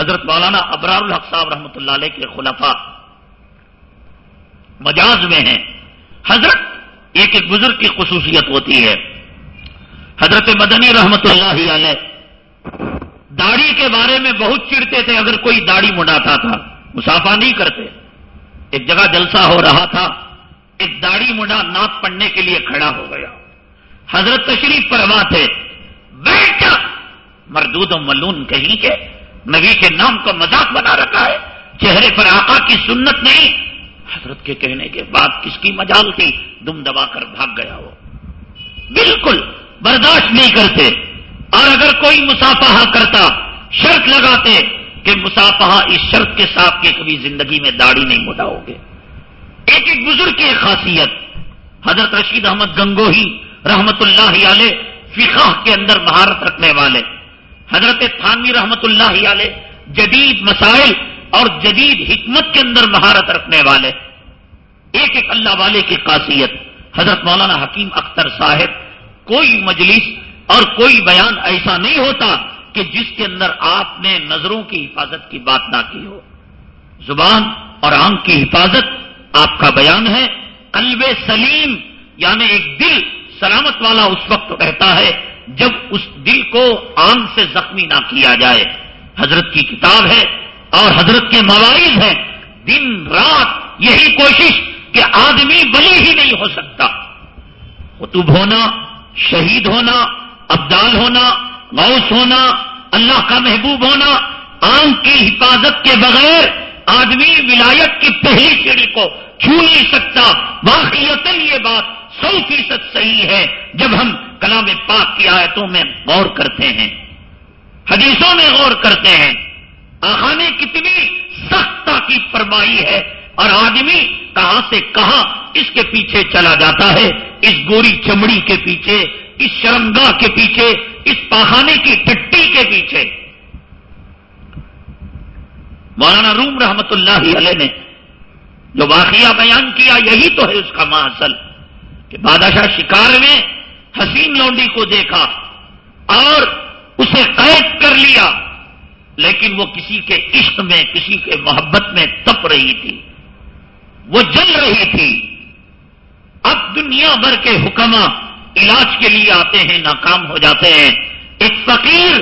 حضرت مولانا ابرار الحق صاحب رحمۃ اللہ علیہ کے خلفاء مجاز میں ہیں۔ حضرت ایک ایک بزرگ کی خصوصیت ہوتی ہے۔ حضرت مدنی رحمت اللہ علیہ داڑھی کے بارے میں بہت چڑتے تھے، اگر کوئی داڑھی مڈاتا تھا، مسافہ نہیں کرتے۔ ایک جگہ جلسہ ہو رہا تھا، ایک داڑھی مڈا ناپ پڑنے کے لیے کھڑا ہو گیا۔ حضرت تشریف پروا تھے۔ بیٹھ مردود و ملون کہیں کے نبی کے نام کا مذاق بنا رکھا ہے۔ چہرے پر آقا کی سنت نہیں۔ حضرت کے کہنے کے بعد کس کی مجال تھی، دم دبا کر بھاگ گیا وہ۔ بالکل برداشت نہیں کرتے۔ اور اگر کوئی مسافہ کرتا، شرط لگاتے کہ مسافہ اس شرط کے ساتھ کہ کبھی زندگی میں داڑھی نہیں مٹاؤ گے۔ ایک ایک بزرگ کی خاصیت، حضرت رشید احمد گنگوہی رحمت اللہ علیہ فقہ کے اندر مہارت رکھنے والے، حضرت تھانوی رحمت اللہ علیہ جدید مسائل اور جدید حکمت کے اندر مہارت رکھنے والے۔ ایک ایک اللہ والے کی خاصیت۔ حضرت مولانا حکیم اختر صاحب، کوئی مجلس اور کوئی بیان ایسا نہیں ہوتا کہ جس کے اندر آپ نے نظروں کی حفاظت کی بات نہ کی ہو۔ زبان اور آنکھ کی حفاظت آپ کا بیان ہے۔ قلب سلیم یعنی ایک دل سلامت والا اس وقت رہتا ہے جب اس دل کو آم سے زخمی نہ کیا جائے۔ حضرت کی کتاب ہے اور حضرت کے مواعظ ہیں۔ دن، رات، یہی کوشش کہ آدمی بلی ہی نہیں ہو سکتا۔ قطب ہونا، شہید ہونا، ابدال ہونا، غوث ہونا، اللہ کا محبوب ہونا، آنکھ کی حفاظت کے بغیر آدمی ولایت کی پہلی سیڑھی کو چھو نہیں سکتا۔ واقعیت یہ بات سو فیصد صحیح ہے۔ جب ہم کلام پاک کی آیتوں میں غور کرتے ہیں، حدیثوں میں غور کرتے ہیں آخا نے کتنی سخت کی فرمائی ہے اور آدمی کہاں سے کہاں اس کے پیچھے چلا جاتا ہے، اس گوری چمڑی کے پیچھے، اس شرمگاہ کے پیچھے، اس پہانے کی ٹٹی کے پیچھے۔ مولانا روم رحمت اللہ علیہ نے جو واقعہ بیان کیا، یہی تو ہے اس کا محصل کہ بادشاہ شکار نے حسین لونڈی کو دیکھا اور اسے قید کر لیا۔ لیکن وہ کسی کے عشق میں، کسی کے محبت میں تپ رہی تھی۔ وہ جل رہی تھی۔ اب دنیا بھر کے حکمہ علاج کے لیے آتے ہیں، ناکام ہو جاتے ہیں۔ ایک فقیر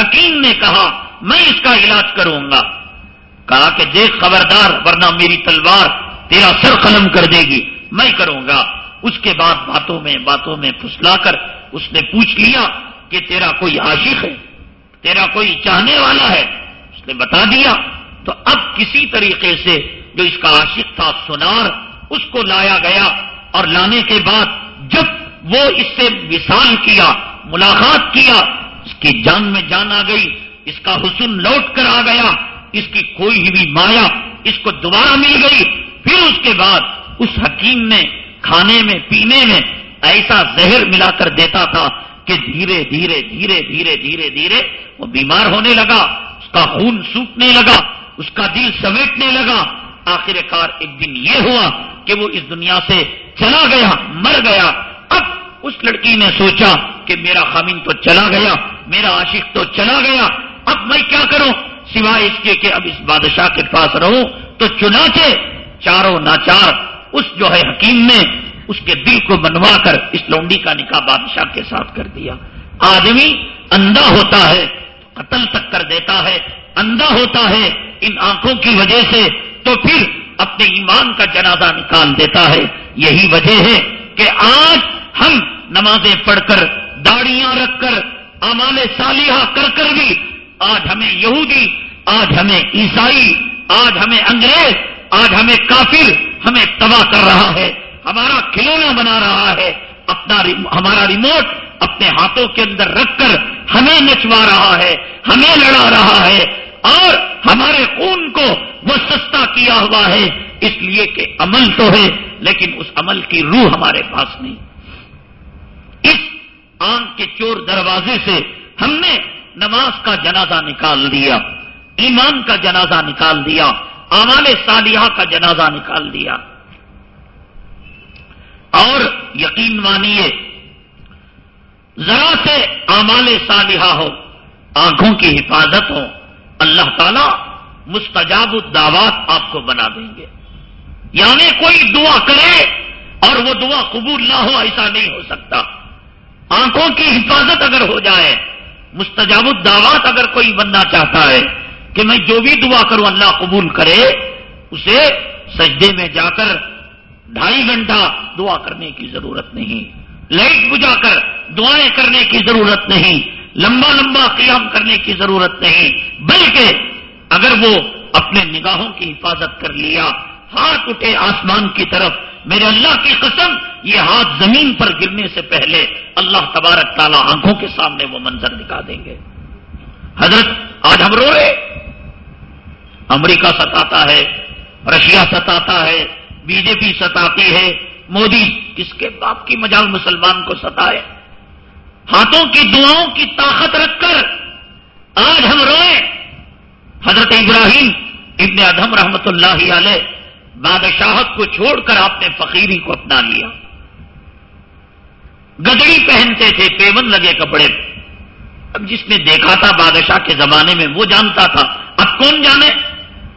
حکیم نے کہا، میں اس کا علاج کروں گا۔ کہا کہ دیکھ خبردار، ورنہ میری تلوار تیرا سر قلم کر دے گی۔ میں کروں گا۔ اس کے بعد باتوں میں باتوں میں پھسلا کر اس نے پوچھ لیا کہ تیرا کوئی عاشق ہے؟ تیرا کوئی چاہنے والا ہے؟ اس نے بتا دیا۔ تو اب کسی طریقے سے جو اس کا عاشق تھا سنار اس کو لایا گیا اور لانے کے بعد جب وہ اس سے مثال کیا، ملاقات کیا، اس کی جان میں جان آ گئی، اس کا حسن لوٹ کر آ گیا، اس کی کوئی بھی مایا، اس کو دوبارہ مل گئی۔ پھر اس کے بعد اس حکیم نے، کھانے میں، پینے میں ایسا زہر ملا کر دیتا تھا کہ دھیرے دھیرے دھیرے دھیرے دھیرے دھیرے وہ بیمار ہونے لگا، اس کا خون سوکھنے لگا، اس کا دل سمیٹنے لگا۔ آخر کار ایک دن یہ ہوا کہ وہ اس دنیا سے چلا گیا، مر گیا۔ اب اس لڑکی نے سوچا کہ میرا خامن تو چلا گیا، میرا عاشق تو چلا گیا۔ اب میں کیا کروں؟ سوائے اس کے کہ اب اس بادشاہ کے پاس رہوں تو چنانچہ چاروں ناچار اس جو ہے حکیم نے اس کے دل کو بنوا کر اس لونڈی کا نکاح بادشاہ کے ساتھ کر دیا۔ آدمی اندھا ہوتا ہے، قتل تک کر دیتا ہے، اندھا ہوتا ہے ان آنکھوں کی وجہ سے تو پھر اپنے ایمان کا جنازہ نکال دیتا ہے۔ یہی وجہ ہے کہ آج ہم نمازیں پڑھ کر، داڑیاں رکھ کر امال صالحہ کر کر بھی آج ہمیں یہودی، آج ہمیں عیسائی، آج ہمیں انگریز، آج ہمیں کافر ہمیں تباہ کر رہا ہے۔ ہمارا کھلونا بنا رہا ہے، اپنا ہمارا ریموٹ اپنے ہاتھوں کے اندر رکھ کر ہمیں نچوا رہا ہے، ہمیں لڑا رہا ہے اور ہمارے خون کو وہ سستا کیا ہوا ہے۔ اس لیے کہ عمل تو ہے، لیکن اس عمل کی روح ہمارے پاس نہیں۔ اس آنکھ کے چور دروازے سے ہم نے نماز کا جنازہ نکال دیا، ایمان کا جنازہ نکال دیا آمال صالحہ کا جنازہ نکال دیا۔ اور یقین مانیے، ذرا سے آمال صالحہ ہو، آنکھوں کی حفاظت ہو، اللہ تعالی مستجاب الدعوات آپ کو بنا دیں گے۔ یعنی کوئی دعا کرے اور وہ دعا قبول نہ ہو، ایسا نہیں ہو سکتا۔ آنکھوں کی حفاظت اگر ہو جائے، مستجاب الدعوات اگر کوئی بننا چاہتا ہے کہ میں جو بھی دعا کروں، اللہ قبول کرے، اسے سجدے میں جا کر ڈھائی گھنٹہ دعا کرنے کی ضرورت نہیں۔ لائٹ بجا کر دعائیں کرنے کی ضرورت نہیں۔ لمبا لمبا قیام کرنے کی ضرورت نہیں۔ بلکہ اگر وہ اپنے نگاہوں کی حفاظت کر لیا، ہاتھ اٹھے آسمان کی طرف، میرے اللہ کی قسم، یہ ہاتھ زمین پر گرنے سے پہلے اللہ تبارک تعالیٰ آنکھوں کے سامنے وہ منظر دکھا دیں گے۔ حضرت، آج ہم رو رہے۔ امریکہ ستاتا ہے، رشیا ستاتا ہے۔ بی جے پی ستاتی ہے، مودی کس کے باپ کی مجال مسلمان کو ستائے؟ ہاتھوں کی دعاؤں کی طاقت رکھ کر آج ہم روئے۔ حضرت ابراہیم ابن ادم رحمت اللہ علیہ بادشاہت کو چھوڑ کر آپ نے فقیری کو اپنا لیا۔ گدڑی پہنتے تھے، پیون لگے کپڑے۔ اب جس نے دیکھا تھا بادشاہ کے زمانے میں، وہ جانتا تھا۔ اب کون جانے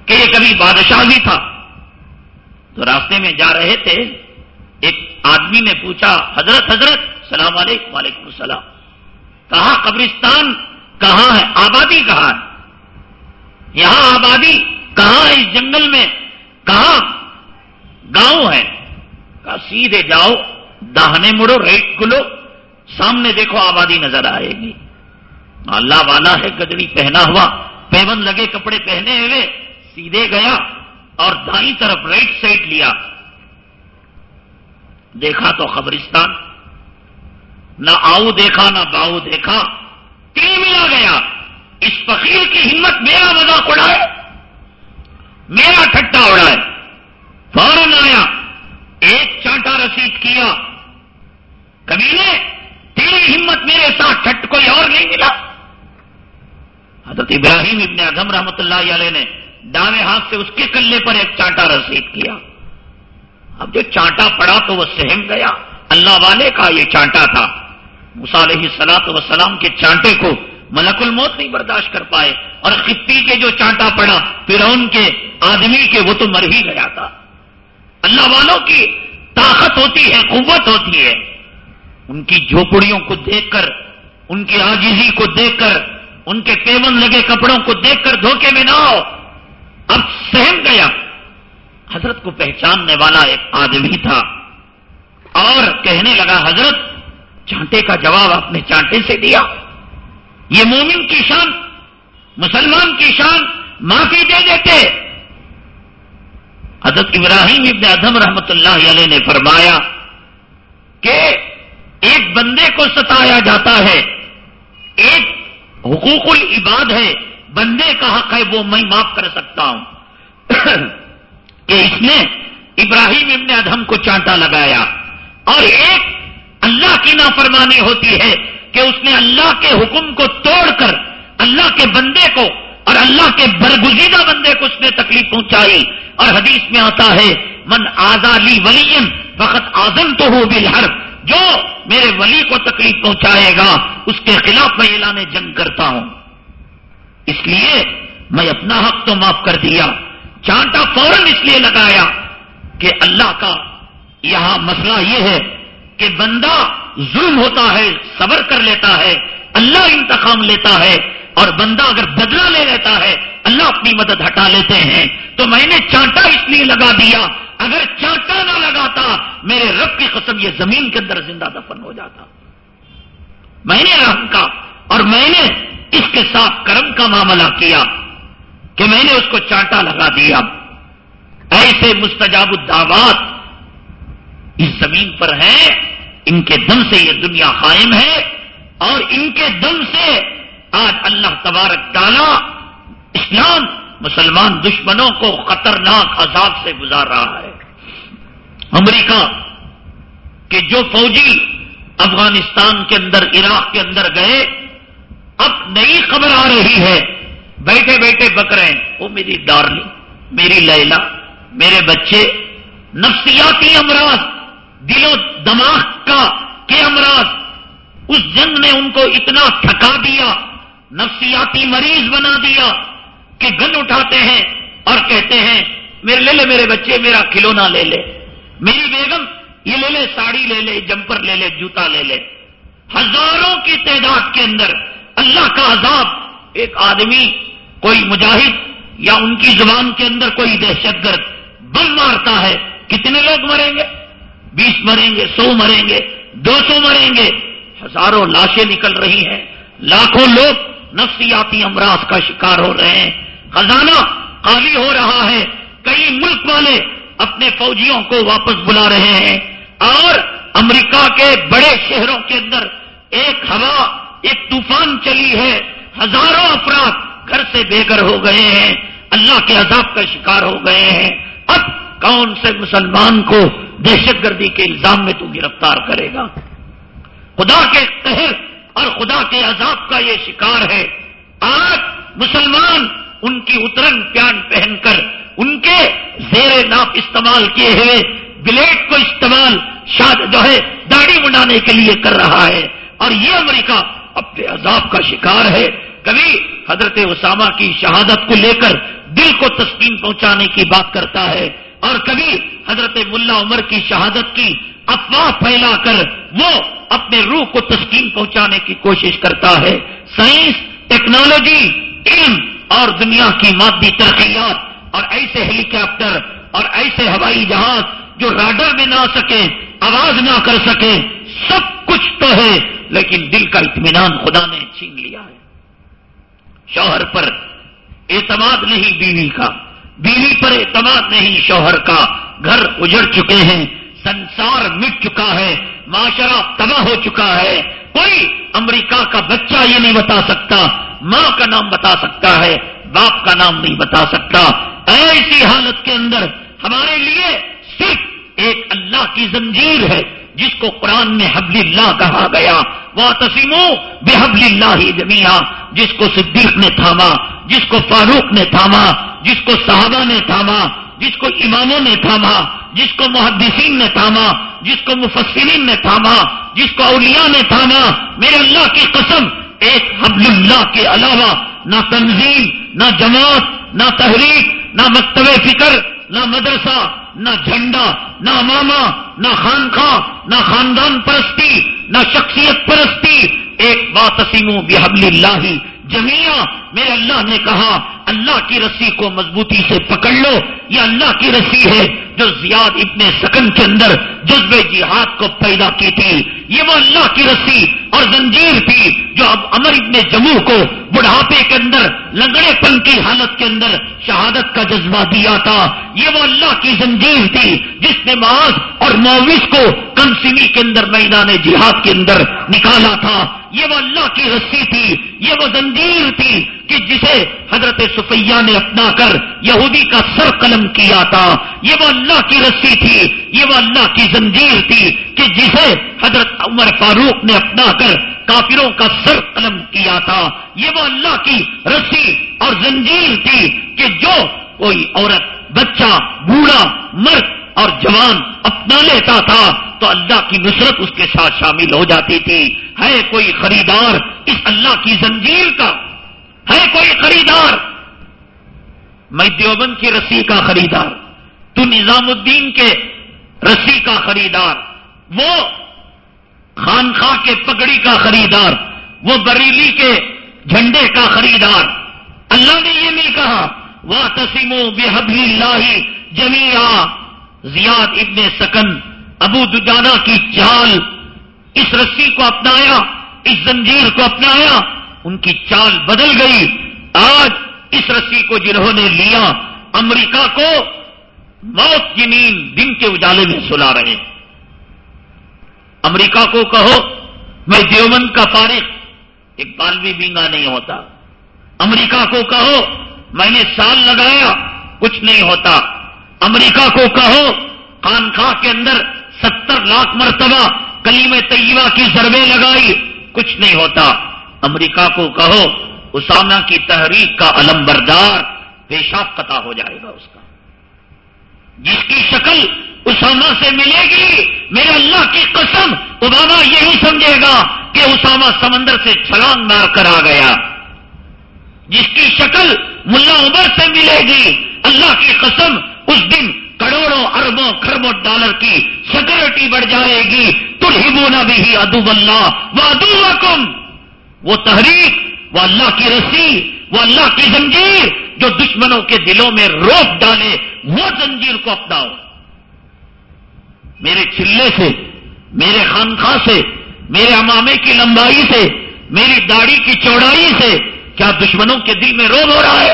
کہ یہ کبھی بادشاہ بھی تھا؟ تو راستے میں جا رہے تھے، ایک آدمی نے پوچھا، حضرت حضرت سلام علیکم، وعلیکم السلام۔ کہاں قبرستان؟ کہاں ہے؟ آبادی کہاں ہے؟ یہاں آبادی کہاں ہے اس جنگل میں؟ کہاں؟ گاؤں ہے۔ کہا، سیدھے جاؤ، داہنے مڑو ریٹ کلو سامنے دیکھو آبادی نظر آئے گی۔ اللہ والا ہے، گدڑی پہنا ہوا، پیون لگے کپڑے پہنے ہوئے، سیدھے گیا۔ اور دائیں طرف رائٹ سائڈ لیا۔ دیکھا تو قبرستان، نہ آؤ دیکھا، نہ باؤ دیکھا تین ملا گیا؟ اس فقیر کی ہمت میرا مذاق اڑائے، میرا ٹھٹا اڑائے۔ فوراً آیا، ایک چانٹا رسید کیا۔ کبھی نے تیری ہمت میرے ساتھ ٹھٹ کوئی اور نہیں ملا؟ حضرت ابراہیم ابن اعظم رحمت اللہ علیہ نے ڈاوے ہاتھ سے اس کے کلے پر ایک چانٹا رسید کیا۔ اب جو چانٹا پڑا تو وہ سہم گیا۔ اللہ والے کا یہ چانٹا تھا۔ علیہ سلاط وسلام کے چانٹے کو ملک الموت نہیں برداشت کر پائے۔ اور خطی کے جو چانٹا پڑا، فرعون کے آدمی کے، وہ تو مر ہی گیا تھا۔ اللہ والوں کی طاقت ہوتی ہے، قوت ہوتی ہے۔ ان کی جھوپڑیوں کو دیکھ کر، ان کی آجیزی کو دیکھ کر، ان کے پیون لگے کپڑوں کو دیکھ کر دھوکے میں نہ ہو اب سہم گیا۔ حضرت کو پہچاننے والا ایک آدمی تھا۔ اور کہنے لگا، حضرت، چانٹے کا جواب اپنے چانٹے سے دیا۔ یہ مومن کی شان، مسلمان کی شان، معافی دے دیتے۔ حضرت ابراہیم ابن ادم رحمت اللہ علیہ نے فرمایا کہ ایک بندے کو ستایا جاتا ہے۔ ایک حقوق العباد ہے۔ بندے کا حق ہے وہ میں معاف کر سکتا ہوں۔ کہ اس نے ابراہیم ابن ادہم کو چانٹا لگایا۔ اور ایک اللہ کی نافرمانی ہوتی ہے کہ اس نے اللہ کے حکم کو توڑ کر اللہ کے بندے کو اور اللہ کے برگزیدہ بندے کو اس نے تکلیف پہنچائی۔ اور حدیث میں آتا ہے، من آزالی ولی فقط آزم تو ہو بھی جو میرے ولی کو تکلیف پہنچائے گا، اس کے خلاف میں اعلان جنگ کرتا ہوں۔ اس لیے میں اپنا حق تو معاف کر دیا، چانٹا فوراً اس لیے لگایا کہ اللہ کا یہاں مسئلہ یہ ہے کہ بندہ ظلم ہوتا ہے، صبر کر لیتا ہے، اللہ انتقام لیتا ہے اور بندہ اگر بدلہ لے لیتا ہے، اللہ اپنی مدد ہٹا لیتے ہیں۔ تو میں نے چانٹا اس لیے لگا دیا، اگر چانٹا نہ لگاتا، میرے رب کی قسم یہ زمین کے اندر زندہ دفن ہو جاتا۔ میں نے رحم کا اور میں نے اس کے ساتھ کرم کا معاملہ کیا کہ میں نے اس کو چانٹا لگا دیا۔ ایسے مستجاب الدعوات اس زمین پر ہیں، ان کے دم سے یہ دنیا قائم ہے اور ان کے دم سے آج اللہ تبارک ڈالا اسلام، مسلمان دشمنوں کو خطرناک عذاب سے گزار رہا ہے۔ امریکہ کے جو فوجی افغانستان کے اندر، عراق کے اندر گئے اب نئی خبر آ رہی ہے۔ بیٹھے بیٹھے بک رہے ہیں وہ میری ڈارلنگ میری لیلا، میرے بچے، نفسیاتی امراض دل و دماغ کا کے امراض۔ اس جنگ نے ان کو اتنا تھکا دیا، نفسیاتی مریض بنا دیا کہ گن اٹھاتے ہیں اور کہتے ہیں، میرے لے لے میرے بچے، میرا کھلونا لے لے۔ میری بیگم، یہ لے لے، ساڑی لے لے، جمپر لے لے، جوتا لے لے۔ ہزاروں کی تعداد کے اندر اللہ کا عذاب، ایک آدمی، کوئی مجاہد یا ان کی زبان کے اندر کوئی دہشت گرد بم مارتا ہے، کتنے لوگ مریں گے؟ بیس مریں گے، سو مریں گے، دو سو مریں گے، ہزاروں لاشیں نکل رہی ہیں۔ لاکھوں لوگ نفسیاتی امراض کا شکار ہو رہے ہیں۔ خزانہ خالی ہو رہا ہے۔ کئی ملک والے اپنے فوجیوں کو واپس بلا رہے ہیں۔ اور امریکہ کے بڑے شہروں کے اندر ایک ہوا ایک طوفان چلی ہے، ہزاروں افراد گھر سے بے گھر ہو گئے ہیں، اللہ کے عذاب کا شکار ہو گئے ہیں۔ اب کون سے مسلمان کو دہشت گردی کے الزام میں تو گرفتار کرے گا؟ خدا کے قہر اور خدا کے عذاب کا یہ شکار ہے۔ آج مسلمان ان کی اترن پیان پہن کر ان کے زیر ناپ استعمال کیے ہوئے بلیڈ کو استعمال شاد جو ہے داڑھی منڈانے کے لیے کر رہا ہے۔ اور یہ امریکہ اپنے عذاب کا شکار ہے۔ کبھی حضرت اسامہ کی شہادت کو لے کر دل کو تسکین پہنچانے کی بات کرتا ہے، اور کبھی حضرت ملا عمر کی شہادت کی افواہ پھیلا کر وہ اپنے روح کو تسکین پہنچانے کی کوشش کرتا ہے۔ سائنس، ٹیکنالوجی، علم اور دنیا کی مادی ترقیات اور ایسے ہیلی کاپٹر اور ایسے ہوائی جہاز جو راڈر میں نہ سکے آواز نہ کر سکے سب کچھ تو ہے، لیکن دل کا اطمینان خدا نے چھین لیا ہے۔ شوہر پر اعتماد نہیں بیوی کا، بیوی پر اعتماد نہیں شوہر کا۔ گھر اجڑ چکے ہیں، سنسار مٹ چکا ہے، معاشرہ تباہ ہو چکا ہے۔ کوئی امریکہ کا بچہ یہ نہیں بتا سکتا، ماں کا نام بتا سکتا ہے، باپ کا نام نہیں بتا سکتا۔ ایسی حالت کے اندر ہمارے لیے صرف ایک اللہ کی زنجیر ہے جس کو قرآن میں حبل اللہ کہا گیا۔ وہ تسیموں بے حبل اللہ ہی جمیا جس کو صدیق نے تھاما، جس کو فاروق نے تھاما، جس کو صحابہ نے تھاما، جس کو اماموں نے تھاما، جس کو محدثین نے تھاما، جس کو مفسرین نے تھاما، جس کو اولیاء نے تھاما۔ میرے اللہ کی قسم، ایک حبل اللہ کے علاوہ نہ تنظیم نہ جماعت، نہ تحریک، نہ مکتب فکر، نہ مدرسہ نہ جھنڈا، نہ ماما، نہ خانخواہ نہ خاندان پرستی، نہ شخصیت پرستی، ایک بات اسیموں بحبل اللہ جمیا میرے اللہ نے کہا، اللہ کی رسی کو مضبوطی سے پکڑ لو، یہ اللہ کی رسی ہے جو زیاد ابن سکن کے اندر جذب جہاد کو پیدا کی تھی۔ یہ وہ اللہ کی رسی اور زنجیر تھی جو اب امر ابن جموں کو بڑھاپے کے اندر، لنگڑے پن کی حالت کے اندر شہادت کا جذبہ دیا تھا۔ یہ وہ اللہ کی زنجیر تھی جس نے معاذ اور معاوض کو کنسمی کے اندر، میدان جہاد کے اندر نکالا تھا۔ یہ وہ اللہ کی رسی تھی، یہ وہ زنجیر تھی کہ جسے حضرت صفیہ نے اپنا کر یہودی کا سر قلم کیا تھا۔ یہ وہ اللہ کی رسی تھی، یہ وہ اللہ کی زنجیر تھی کہ جسے حضرت عمر فاروق نے اپنا کر کافروں کا سر قلم کیا تھا۔ یہ وہ اللہ کی رسی اور زنجیر تھی کہ جو کوئی عورت، بچہ، بوڑھا، مرد اور جوان اپنا لیتا تھا تو اللہ کی نصرت اس کے ساتھ شامل ہو جاتی تھی۔ ہے کوئی خریدار اس اللہ کی زنجیر کا؟ ہے کوئی خریدار؟ میں دیوبند کی رسی کا خریدار، تو نظام الدین کے رسی کا خریدار، وہ خانخواہ کے پگڑی کا خریدار، وہ بریلی کے جھنڈے کا خریدار۔ اللہ نے یہ نہیں کہا وہ تسیم و بحبی اللہ جمیا زیاد ابن سکن، ابو دجانا کی چال اس رسی کو اپنایا، اس زنجیر کو اپنایا، ان کی چال بدل گئی۔ آج اس رسی کو جنہوں نے لیا، امریکہ کو موت کی نیند دن کے اجالے میں سلا رہے ہیں۔ امریکہ کو کہو، میں دیوبند کا فارغ، ایک بال بھی بینگا نہیں ہوتا۔ امریکہ کو کہو، میں نے سال لگایا، کچھ نہیں ہوتا۔ امریکہ کو کہو، خانخواہ کے اندر ستر لاکھ مرتبہ کلیم طیبہ کی ضربے لگائی، کچھ نہیں ہوتا۔ امریکہ کو کہو، اسامہ کی تحریک کا علم بردار پیشاب قطع ہو جائے گا اس کا۔ جس کی شکل اسامہ سے ملے گی، میرے اللہ کی قسم، اوباما یہی سمجھے گا کہ اسامہ سمندر سے چھلانگ مار کر آ گیا۔ جس کی شکل ملا عمر سے ملے گی، اللہ کی قسم اس دن کروڑوں اربوں خربوں ڈالر کی سیکورٹی بڑھ جائے گی۔ تو ہی بھی ادب اللہ وہ ادو وہ تحریک، وہ اللہ کی رسی، وہ اللہ کی زنجیر جو دشمنوں کے دلوں میں روک ڈالے، وہ زنجیر کو اپناؤ۔ میرے چلے سے، میرے خانخواہ سے، میرے امامے کی لمبائی سے، میری داڑھی کی چوڑائی سے کیا دشمنوں کے دل میں روب ہو رہا ہے؟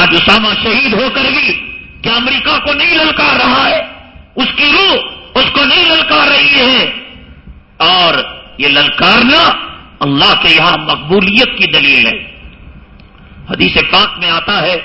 آج اسامہ شہید ہو کر بھی کیا امریکہ کو نہیں للکار رہا ہے؟ اس کی روح اس کو نہیں للکار رہی ہے۔ اور یہ للکارنا اللہ کے یہاں مقبولیت کی دلیل ہے۔ حدیث پاک میں آتا ہے،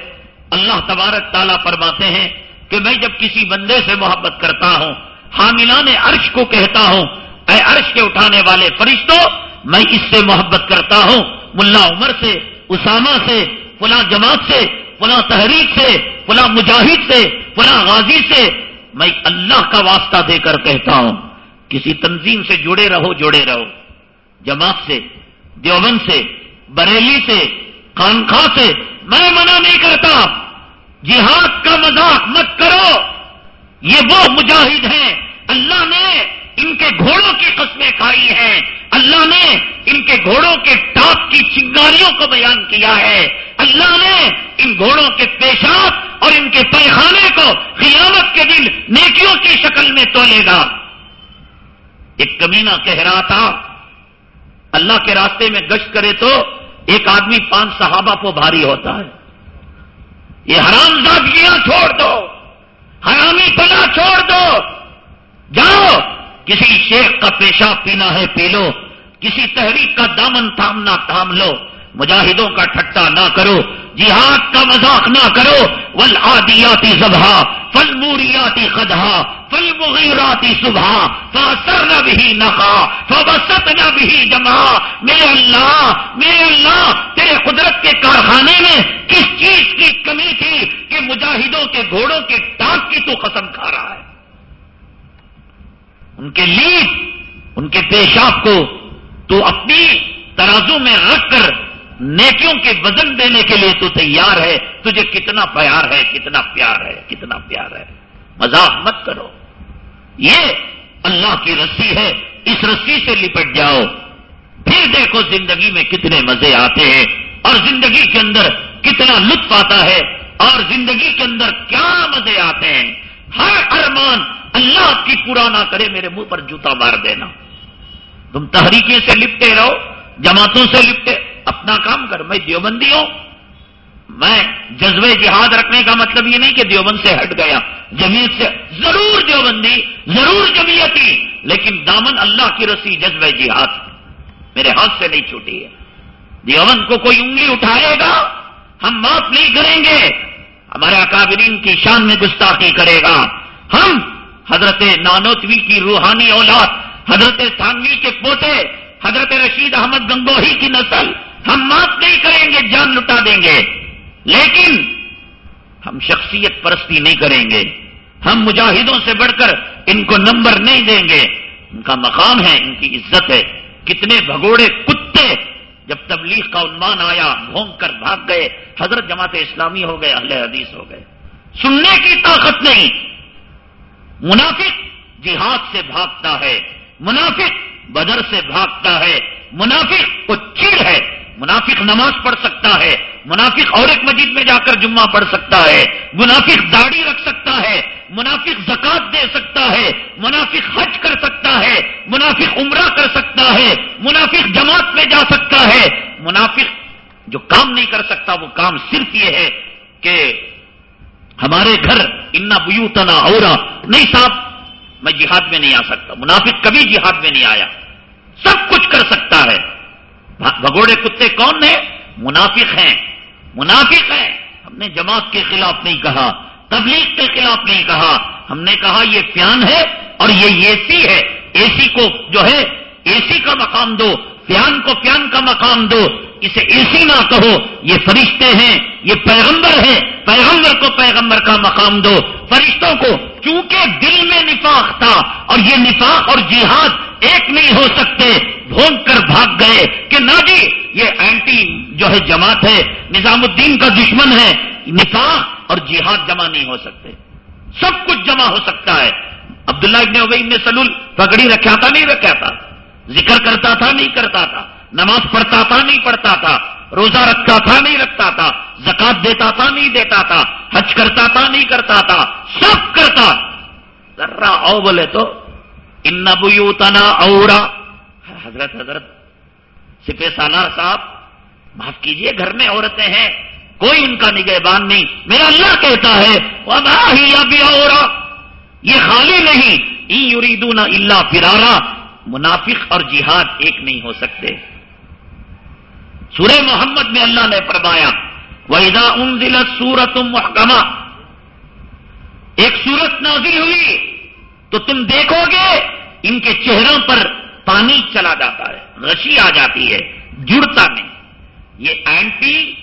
اللہ تبارک تعالیٰ فرماتے ہیں کہ میں جب کسی بندے سے محبت کرتا ہوں، حاملان عرش کو کہتا ہوں، اے عرش کے اٹھانے والے فرشتوں، میں اس سے محبت کرتا ہوں، ملا عمر سے، اسامہ سے، فلاں جماعت سے فلاں تحریک سے فلاں مجاہد سے فلاں غازی سے میں اللہ کا واسطہ دے کر کہتا ہوں، کسی تنظیم سے جڑے رہو جڑے رہو۔ جماعت سے، دیوبند سے، بریلی سے خانخواہ سے میں منع نہیں کرتا۔ جہاد کا مذاق مت کرو۔ یہ وہ مجاہد ہیں۔ اللہ نے ان کے گھوڑوں کی قسمیں کھائی ہیں۔ اللہ نے ان کے گھوڑوں کے ٹاپ کی چنگاریوں کو بیان کیا ہے۔ اللہ نے ان گھوڑوں کے پیشاب اور ان کے پیخانے کو قیامت کے دن نیکیوں کی شکل میں تولے گا۔ ایک کمینہ کہہ رہا تھا، اللہ کے راستے میں گشت کرے تو ایک آدمی پانچ صحابہ کو بھاری ہوتا ہے۔ یہ حرام زادگیاں چھوڑ دو، حرامی پنا چھوڑ دو۔ جاؤ کسی شیخ کا پیشاب پینا ہے پی لو، کسی تحریک کا دامن تھامنا تھام لو۔ مجاہدوں کا ٹھٹا نہ کرو، جہاد کا مذاق نہ کرو۔ ول آدیاتی زبہ فل موریاتی خدہا فل مغیراتی صبح فاسر نہ بھی نقا فوسط نہ بھی جمع میرے اللہ میرے اللہ، تیرے قدرت کے کارخانے میں کس چیز کی کمی تھی کہ مجاہدوں کے گھوڑوں کے ٹانک کی تو قسم کھا رہا ہے؟ ان کے لیپ ان کے پیشاب کو تو اپنی ترازو میں رکھ کر نیکیوں کے وزن دینے کے لیے تو تیار ہے۔ تجھے کتنا پیار ہے، کتنا پیار ہے، کتنا پیار ہے۔ مذاق مت کرو۔ یہ اللہ کی رسی ہے۔ اس رسی سے لپٹ جاؤ۔ پھر دیکھو زندگی میں کتنے مزے آتے ہیں۔ اور زندگی کے اندر کتنا لطف آتا ہے۔ اور زندگی کے اندر کیا مزے آتے ہیں۔ ہر ارمان اللہ کی پورا نہ کرے، میرے منہ پر جوتا مار دینا۔ تم تحریکیں سے لپٹے رہو، جماعتوں سے لپٹے، اپنا کام کر، میں دیوبندی ہوں۔ میں جذبے جہاد رکھنے کا مطلب یہ نہیں کہ دیوبند سے ہٹ گیا جمیت سے ضرور دیوبندی، ضرور جمیتی لیکن دامن اللہ کی رسی جذبہ جہاد۔ میرے ہاتھ سے نہیں چھوٹی ہے۔ دیوبند کو کوئی انگلی اٹھائے گا، ہم معاف نہیں کریں گے۔ ہمارے اکابرین کی شان میں گستاخی کرے گا۔ ہم حضرت نانوتوی کی روحانی اولاد، حضرت تھانوی کے پوتے، حضرت رشید احمد گنگوہی کی نسل، ہم معاف نہیں کریں گے، جان لٹا دیں گے۔ لیکن ہم شخصیت پرستی نہیں کریں گے۔ ہم مجاہدوں سے بڑھ کر ان کو نمبر نہیں دیں گے۔ ان کا مقام ہے، ان کی عزت ہے۔ کتنے بھگوڑے کتے جب تبلیغ کا عنوان آیا بھونگ کر بھاگ گئے، حضرت جماعت اسلامی ہو گئے، اہل حدیث ہو گئے۔ سننے کی طاقت نہیں۔ منافق جہاد سے بھاگتا ہے، منافق بدر سے بھاگتا ہے، منافق کو چڑ ہے۔ منافق نماز پڑھ سکتا ہے، منافق اور ایک مسجد میں جا کر جمعہ پڑھ سکتا ہے، منافق داڑھی رکھ سکتا ہے۔ منافق زکات دے سکتا ہے، منافق حج کر سکتا ہے، منافق عمرہ کر سکتا ہے، منافق جماعت میں جا سکتا ہے۔ منافق جو کام نہیں کر سکتا، وہ کام صرف یہ ہے کہ ہمارے گھر انا بیوتنا اورا نہیں صاحب، میں جہاد میں نہیں آ سکتا۔ منافق کبھی جہاد میں نہیں آیا۔ سب کچھ کر سکتا ہے۔ بھگوڑے کتے کون ہیں؟ منافق ہیں۔ منافق ہیں۔ ہم نے جماعت کے خلاف نہیں کہا۔ تبلیغ کے خلاف نہیں کہا، ہم نے کہا یہ پیان ہے اور یہ اے سی ہے اے سی کو جو ہے اے سی کا مقام دو، پیان کو پیان کا مقام دو، اسے اے سی نہ کہو، یہ فرشتے ہیں، یہ پیغمبر ہے پیغمبر کو پیغمبر کا مقام دو۔ فرشتوں کو، چونکہ دل میں نفاق تھا اور یہ نفاق اور جہاد ایک نہیں ہو سکتے بھونگ کر بھاگ گئے کہ نہ جی یہ اینٹی جو ہے جماعت ہے، نظام الدین کا دشمن ہے، نفاق اور جہاد جمع نہیں ہو سکتے۔ سب کچھ جمع ہو سکتا ہے۔ عبداللہ ابن ابئی نے سلول پگڑی رکھا تھا نہیں رکھا تھا ذکر کرتا تھا نہیں کرتا تھا۔ نماز پڑھتا تھا نہیں پڑھتا تھا۔ روزہ رکھتا تھا نہیں رکھتا تھا۔ زکات دیتا تھا نہیں دیتا تھا۔ حج کرتا تھا نہیں کرتا تھا۔ سب کرتا۔ ذرا او بولے تو، ان بیوتنا اورا حضرت حضرت سپے سالار صاحب، معاف کیجیے، گھر میں عورتیں ہیں۔ کوئی ان کا نگہبان نہیں۔ میرا اللہ کہتا ہے ابھی یہ خالی نہیں۔ یریدون اللہ فرارا۔ منافق اور جہاد ایک نہیں ہو سکتے۔ سورہ محمد میں اللہ نے فرمایا وحیدہ ان دل سورت محکمہ۔ ایک سورت نازل ہوئی، تو تم دیکھو گے، ان کے چہروں پر پانی چلا جاتا ہے رشی آ جاتی ہے، جڑتا نہیں۔ یہ اینٹی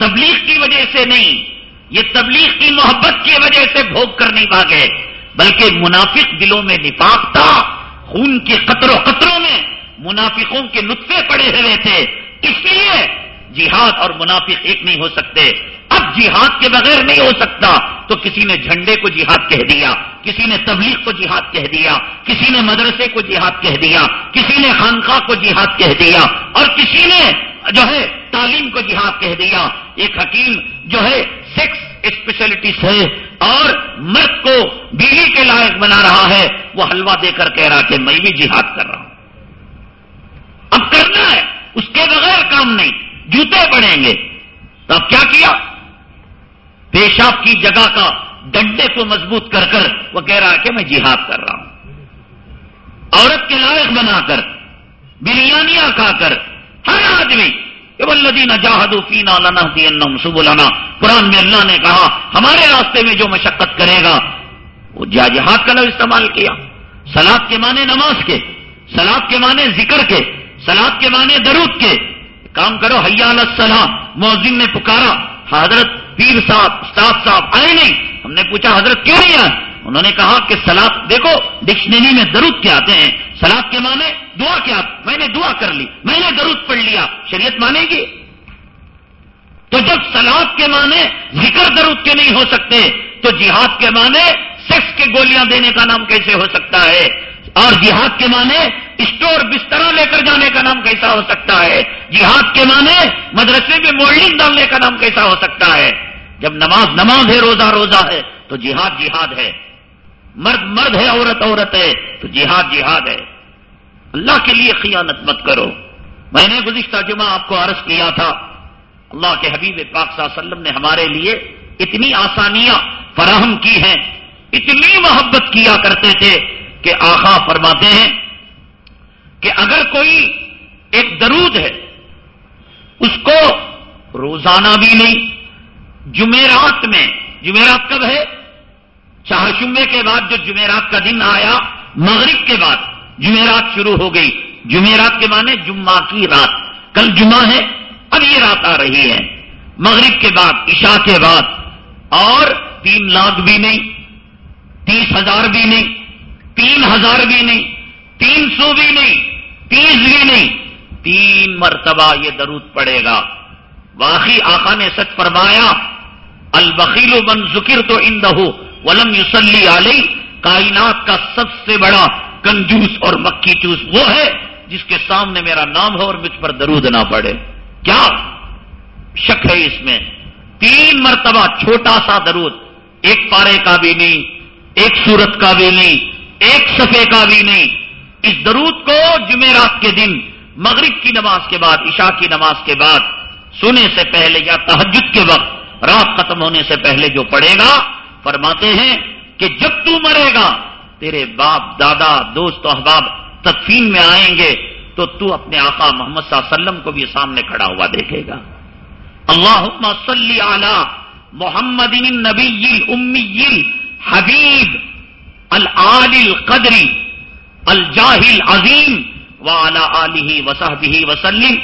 تبلیغ کی وجہ سے نہیں، یہ تبلیغ کی محبت کی وجہ سے بھوگ کر نہیں بھاگے، بلکہ منافق دلوں میں نفاق تھا، خون کے قطروں قطروں میں منافقوں کے نطفے پڑے ہوئے تھے۔ اس لیے جہاد اور منافق ایک نہیں ہو سکتے۔ اب جہاد کے بغیر نہیں ہو سکتا۔ تو کسی نے جھنڈے کو جہاد کہہ دیا، کسی نے تبلیغ کو جہاد کہہ دیا، کسی نے مدرسے کو جہاد کہہ دیا، کسی نے خانقاہ کو جہاد کہہ دیا، اور کسی نے جو ہے تعلیم کو جہاد کہہ دیا۔ ایک حکیم جو ہے سیکس اسپیشلٹیز ہے اور مرد کو بیوی کے لائق بنا رہا ہے۔ وہ حلوہ دے کر کہہ رہا کہ میں بھی جہاد کر رہا ہوں۔ اب کرنا ہے، اس کے بغیر کام نہیں، جوتے پڑیں گے۔ تو اب کیا کیا؟ پیشاب کی جگہ کا ڈنڈے کو مضبوط کر کر وہ کہہ رہا ہے کہ میں جہاد کر رہا ہوں۔ عورت کے لائق بنا کر، بریانیاں کھا کر ہر آدمی ولدین جاہدو فینا لنا دین قرآن میں اللہ نے کہا، ہمارے راستے میں جو مشقت کرے گا، وہ جا جہاد کا لو استعمال کیا سلاد کے معنی نماز کے سلاد کے معنی ذکر کے سلاد کے معنی درود کے۔ کام کرو، حیا السلام موزن نے پکارا۔ حضرت پیر صاحب، استاد صاحب آئے نہیں۔ ہم نے پوچھا، حضرت کیوں نہیں آئے؟ انہوں نے کہا کہ سلاد دیکھو، ڈکشنری میں درود کیا آتے ہیں۔ سلاد کے معنی دعا کیا میں نے دعا کر لی، میں نے درود پڑھ لیا، شریعت مانے گی۔ تو جب سلاد کے معنی ذکر درود کے نہیں ہو سکتے، تو جہاد کے معنی سیکس کے گولیاں دینے کا نام کیسے ہو سکتا ہے؟ اور جہاد کے معنی اسٹور بستر لے کر جانے کا نام کیسا ہو سکتا ہے؟ جہاد کے معنی مدرسے میں مولڈنگ ڈالنے کا نام کیسا ہو سکتا ہے؟ جب نماز نماز ہے، روزہ روزہ ہے، تو جہاد جہاد ہے۔ مرد مرد ہے، عورت عورت ہے، تو جہاد جہاد ہے۔ اللہ کے لیے خیانت مت کرو۔ میں نے گزشتہ جمعہ آپ کو عرض کیا تھا، اللہ کے حبیب پاک صلی اللہ علیہ وسلم نے ہمارے لیے اتنی آسانیاں فراہم کی ہیں، اتنی محبت کیا کرتے تھے کہ آخا فرماتے ہیں کہ اگر کوئی ایک درود ہے، اس کو روزانہ بھی نہیں، جمعرات میں، جمعرات کب ہے؟ چار جمعے کے بعد جو جمعرات کا دن آیا، مغرب کے بعد۔ جمعرات شروع ہو گئی۔ جمعرات کے معنی جمعہ کی رات۔ کل جمعہ ہے، اب یہ رات آ رہی ہے۔ مغرب کے بعد، عشاء کے بعد۔ اور تین لاکھ بھی نہیں، تیس ہزار بھی نہیں، تین ہزار بھی نہیں، تین سو بھی نہیں، تیس بھی نہیں۔ تین مرتبہ یہ درود پڑے گا۔ واقعی آقا نے سچ فرمایا، البخیل من ذکر تو ان دہو ولم یوسلی علی، کائنات کا سب سے بڑا کنجوس اور مکھی چوس وہ ہے جس کے سامنے میرا نام ہو اور مجھ پر درود نہ پڑے۔ کیا شک ہے اس میں؟ تین مرتبہ چھوٹا سا درود، ایک پارے کا بھی نہیں، ایک سورت کا بھی نہیں، ایک صفے کا بھی نہیں۔ اس درود کو جمعرات کے دن، مغرب کی نماز کے بعد، عشاء کی نماز کے بعد سونے سے پہلے یا تحجد کے وقت، رات ختم ہونے سے پہلے جو پڑے گا، فرماتے ہیں کہ جب تو مرے گا تیرے باپ، دادا، دوست احباب تدفین میں آئیں گے تو تو اپنے آقا محمد صلی اللہ علیہ وسلم کو بھی سامنے کھڑا ہوا دیکھے گا۔ اللہ صلی علی محمد نبی امی حبیب العال القدری الجاہل عظیم وعلی آلہ وصحبہ وسلم۔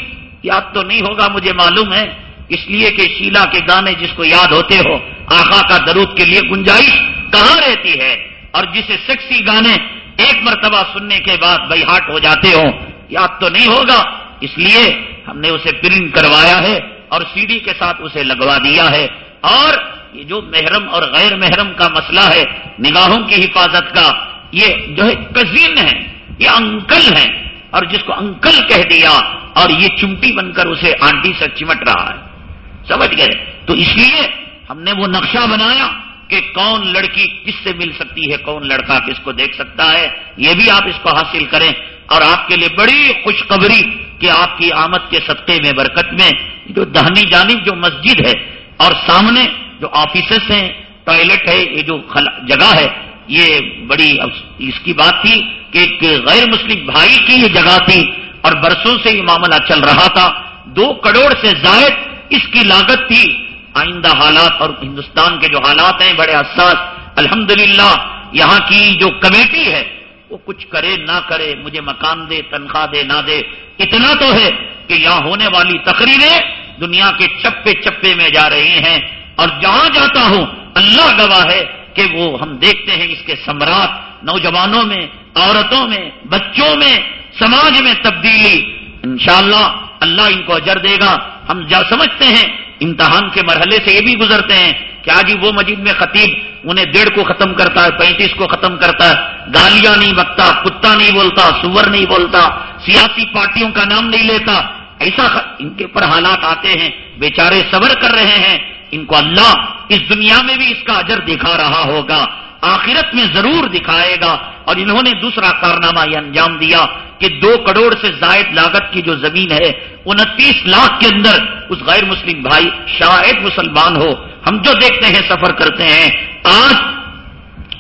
یاد تو نہیں ہوگا مجھے معلوم ہے، اس لیے کہ شیلا کے گانے جس کو یاد ہوتے ہو، آقا کا درود کے لیے گنجائش کہاں رہتی ہے؟ اور جسے سیکسی گانے ایک مرتبہ سننے کے بعد بھائی ہاٹ ہو جاتے ہو یاد تو نہیں ہوگا۔ اس لیے ہم نے اسے پرنٹ کروایا ہے اور سی ڈی کے ساتھ اسے لگوا دیا ہے۔ اور یہ جو محرم اور غیر محرم کا مسئلہ ہے، نگاہوں کی حفاظت کا، یہ جو ہے کزین ہے، یہ انکل ہے۔ اور جس کو انکل کہہ دیا، اور یہ چمٹی بن کر اسے آنٹی سے چمٹ رہا ہے۔ سمجھ گئے؟ تو اس لیے ہم نے وہ نقشہ بنایا۔ کہ کون لڑکی کس سے مل سکتی ہے، کون لڑکا کس کو دیکھ سکتا ہے، یہ بھی آپ اس کو حاصل کریں۔ اور آپ کے لیے بڑی خوشخبری کہ آپ کی آمد کے سطح میں، برکت میں، جو دہنی جانب جو مسجد ہے اور سامنے جو آفیسز ہیں، ٹوائلٹ ہے، یہ جو جگہ ہے، یہ بڑی اس کی بات تھی کہ ایک غیر مسلم بھائی کی یہ جگہ تھی اور برسوں سے یہ معاملہ چل رہا تھا۔ دو کروڑ سے زائد اس کی لاگت تھی۔ آئندہ حالات اور ہندوستان کے جو حالات ہیں بڑے حساس، الحمدللہ، یہاں کی جو کمیٹی ہے، وہ کچھ کرے نہ کرے، مجھے مکان دے، تنخواہ دے، نہ دے، اتنا تو ہے کہ یہاں ہونے والی تقریریں دنیا کے چپے چپے میں جا رہی ہیں اور جہاں جاتا ہوں، اللہ گواہ ہے کہ وہ ہم دیکھتے ہیں اس کے سمراٹ نوجوانوں میں، عورتوں میں، بچوں میں، سماج میں تبدیلی۔ انشاءاللہ، اللہ ان کو اجر دے گا۔ ہم جا سمجھتے ہیں امتحان کے مرحلے سے یہ بھی گزرتے ہیں کہ آج وہ مسجد میں خطیب انہیں ڈیڑھ کو ختم کرتا ہے، پینتیس کو ختم کرتا ہے۔ گالیاں نہیں بکتا، کتا نہیں بولتا، سور نہیں بولتا، سیاسی پارٹیوں کا نام نہیں لیتا۔ ایسا ان کے اوپر حالات آتے ہیں، بیچارے صبر کر رہے ہیں۔ ان کو اللہ اس دنیا میں بھی اس کا اجر دکھا رہا ہوگا۔ آخرت میں ضرور دکھائے گا اور انہوں نے دوسرا کارنامہ یہ انجام دیا کہ دو کروڑ سے زائد لاگت کی جو زمین ہے، انتیس لاکھ کے اندر اس غیر مسلم بھائی شاید مسلمان ہو۔ ہم جو دیکھتے ہیں، سفر کرتے ہیں، آج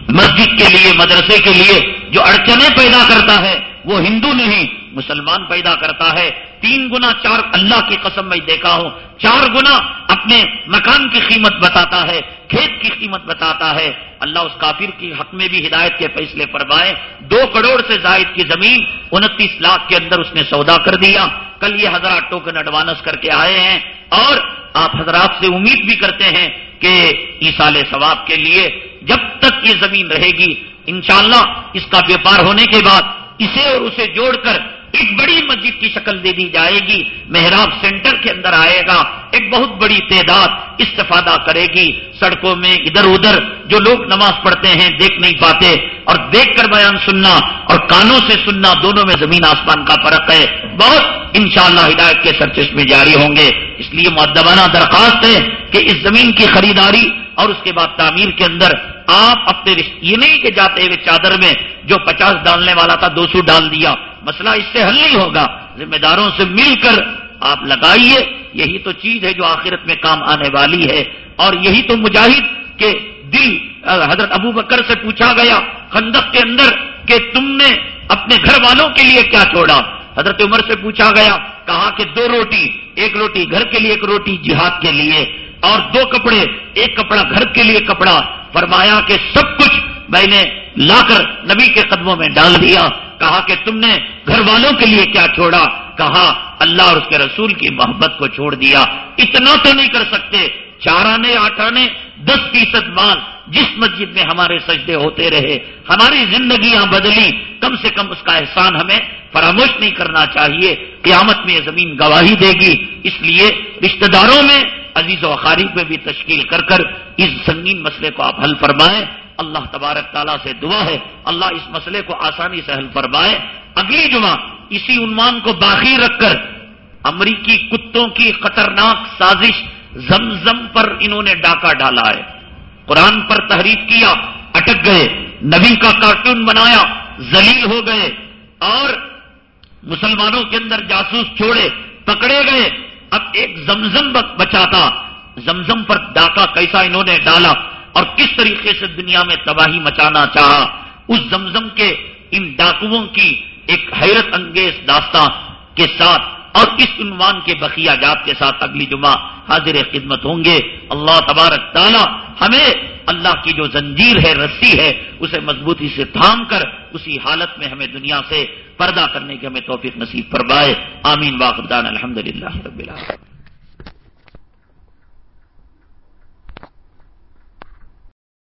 مسجد کے لیے، مدرسے کے لیے جو اڑچنے پیدا کرتا ہے، وہ ہندو نہیں، مسلمان پیدا کرتا ہے۔ تین گنا چار اللہ کی قسم میں دیکھا ہوں، چار گنا اپنے مکان کی قیمت بتاتا ہے، کھیت کی قیمت بتاتا ہے۔ اللہ اس کافر کی حق میں بھی ہدایت کے فیصلے فرمائے۔ دو کروڑ سے زائد کی زمین انتیس لاکھ کے اندر اس نے سودا کر دیا۔ کل یہ حضرات ٹوکن ایڈوانس کر کے آئے ہیں۔ اور آپ حضرات سے امید بھی کرتے ہیں کہ ایسال ثواب کے لیے جب تک یہ زمین رہے گی، انشاءاللہ اس کا ویپار ہونے کے بعد اسے اور اسے جوڑ کر ایک بڑی مسجد کی شکل دے دی جائے گی، محراب سینٹر کے اندر آئے گا، ایک بہت بڑی تعداد استفادہ کرے گی۔ سڑکوں میں ادھر ادھر جو لوگ نماز پڑھتے ہیں، دیکھ نہیں پاتے۔ اور دیکھ کر بیان سننا اور کانوں سے سننا، دونوں میں زمین آسمان کا فرق ہے۔ بہت انشاءاللہ ہدایت کے سرچس میں جاری ہوں گے۔ اس لیے معدبانہ درخواست ہے کہ اس زمین کی خریداری اور اس کے بعد تعمیر کے اندر آپ اپنے یہ نہیں کہ جاتے ہوئے چادر میں جو پچاس ڈالنے والا تھا، دو سو ڈال دیا۔ مسئلہ اس سے حل نہیں ہوگا۔ ذمہ داروں سے مل کر آپ لگائیے۔ یہی تو چیز ہے جو آخرت میں کام آنے والی ہے۔ اور یہی تو مجاہد کے دل، حضرت ابو بکر سے پوچھا گیا، خندق کے اندر کہ تم نے اپنے گھر والوں کے لیے کیا چھوڑا؟ حضرت عمر سے پوچھا گیا، کہا کہ دو روٹی، ایک روٹی گھر کے لیے، ایک روٹی جہاد کے لیے۔ اور دو کپڑے، ایک کپڑا گھر کے لیے کپڑا۔ فرمایا کہ سب کچھ میں نے لا کر نبی کے قدموں میں ڈال دیا۔ کہا کہ تم نے گھر والوں کے لیے کیا چھوڑا؟ کہا، اللہ اور اس کے رسول کی محبت کو چھوڑ دیا۔ اتنا تو نہیں کر سکتے۔ چار آنے آٹھ آنے دس فیصد مال جس مسجد میں ہمارے سجدے ہوتے رہے، ہماری زندگیاں بدلی کم سے کم اس کا احسان ہمیں فراموش نہیں کرنا چاہیے۔ قیامت میں یہ زمین گواہی دے گی۔ اس لیے رشتہ داروں میں، عزیز و خارف میں بھی تشکیل کر کر اس سنگین مسئلے کو آپ حل فرمائیں۔ اللہ تبارک تعالیٰ سے دعا ہے، اللہ اس مسئلے کو آسانی سے حل فرمائے۔ اگلی جمعہ اسی عنوان کو باقی رکھ کر امریکی کتوں کی خطرناک سازش زمزم پر انہوں نے ڈاکہ ڈالا ہے۔ قرآن پر تحریف کیا، اٹک گئے، نبی کا کارٹون بنایا زلیل ہو گئے اور مسلمانوں کے اندر جاسوس چھوڑے، پکڑے گئے۔ اب ایک زمزم بچا تھا زمزم پر ڈاکہ کیسا انہوں نے ڈالا؟ اور کس طریقے سے دنیا میں تباہی مچانا چاہا، اس زمزم کے ان ڈاکوؤں کی ایک حیرت انگیز داستان کے ساتھ اور اس عنوان کے بقیہ جات کے ساتھ اگلی جمعہ حاضر خدمت ہوں گے۔ اللہ تبارک تعالی ہمیں اللہ کی جو زنجیر ہے، رسی ہے، اسے مضبوطی سے تھام کر اسی حالت میں ہمیں دنیا سے پردہ کرنے کے ہمیں توفیق نصیب فرمائے۔ آمین۔ واقدان الحمد للہ رب العالمین۔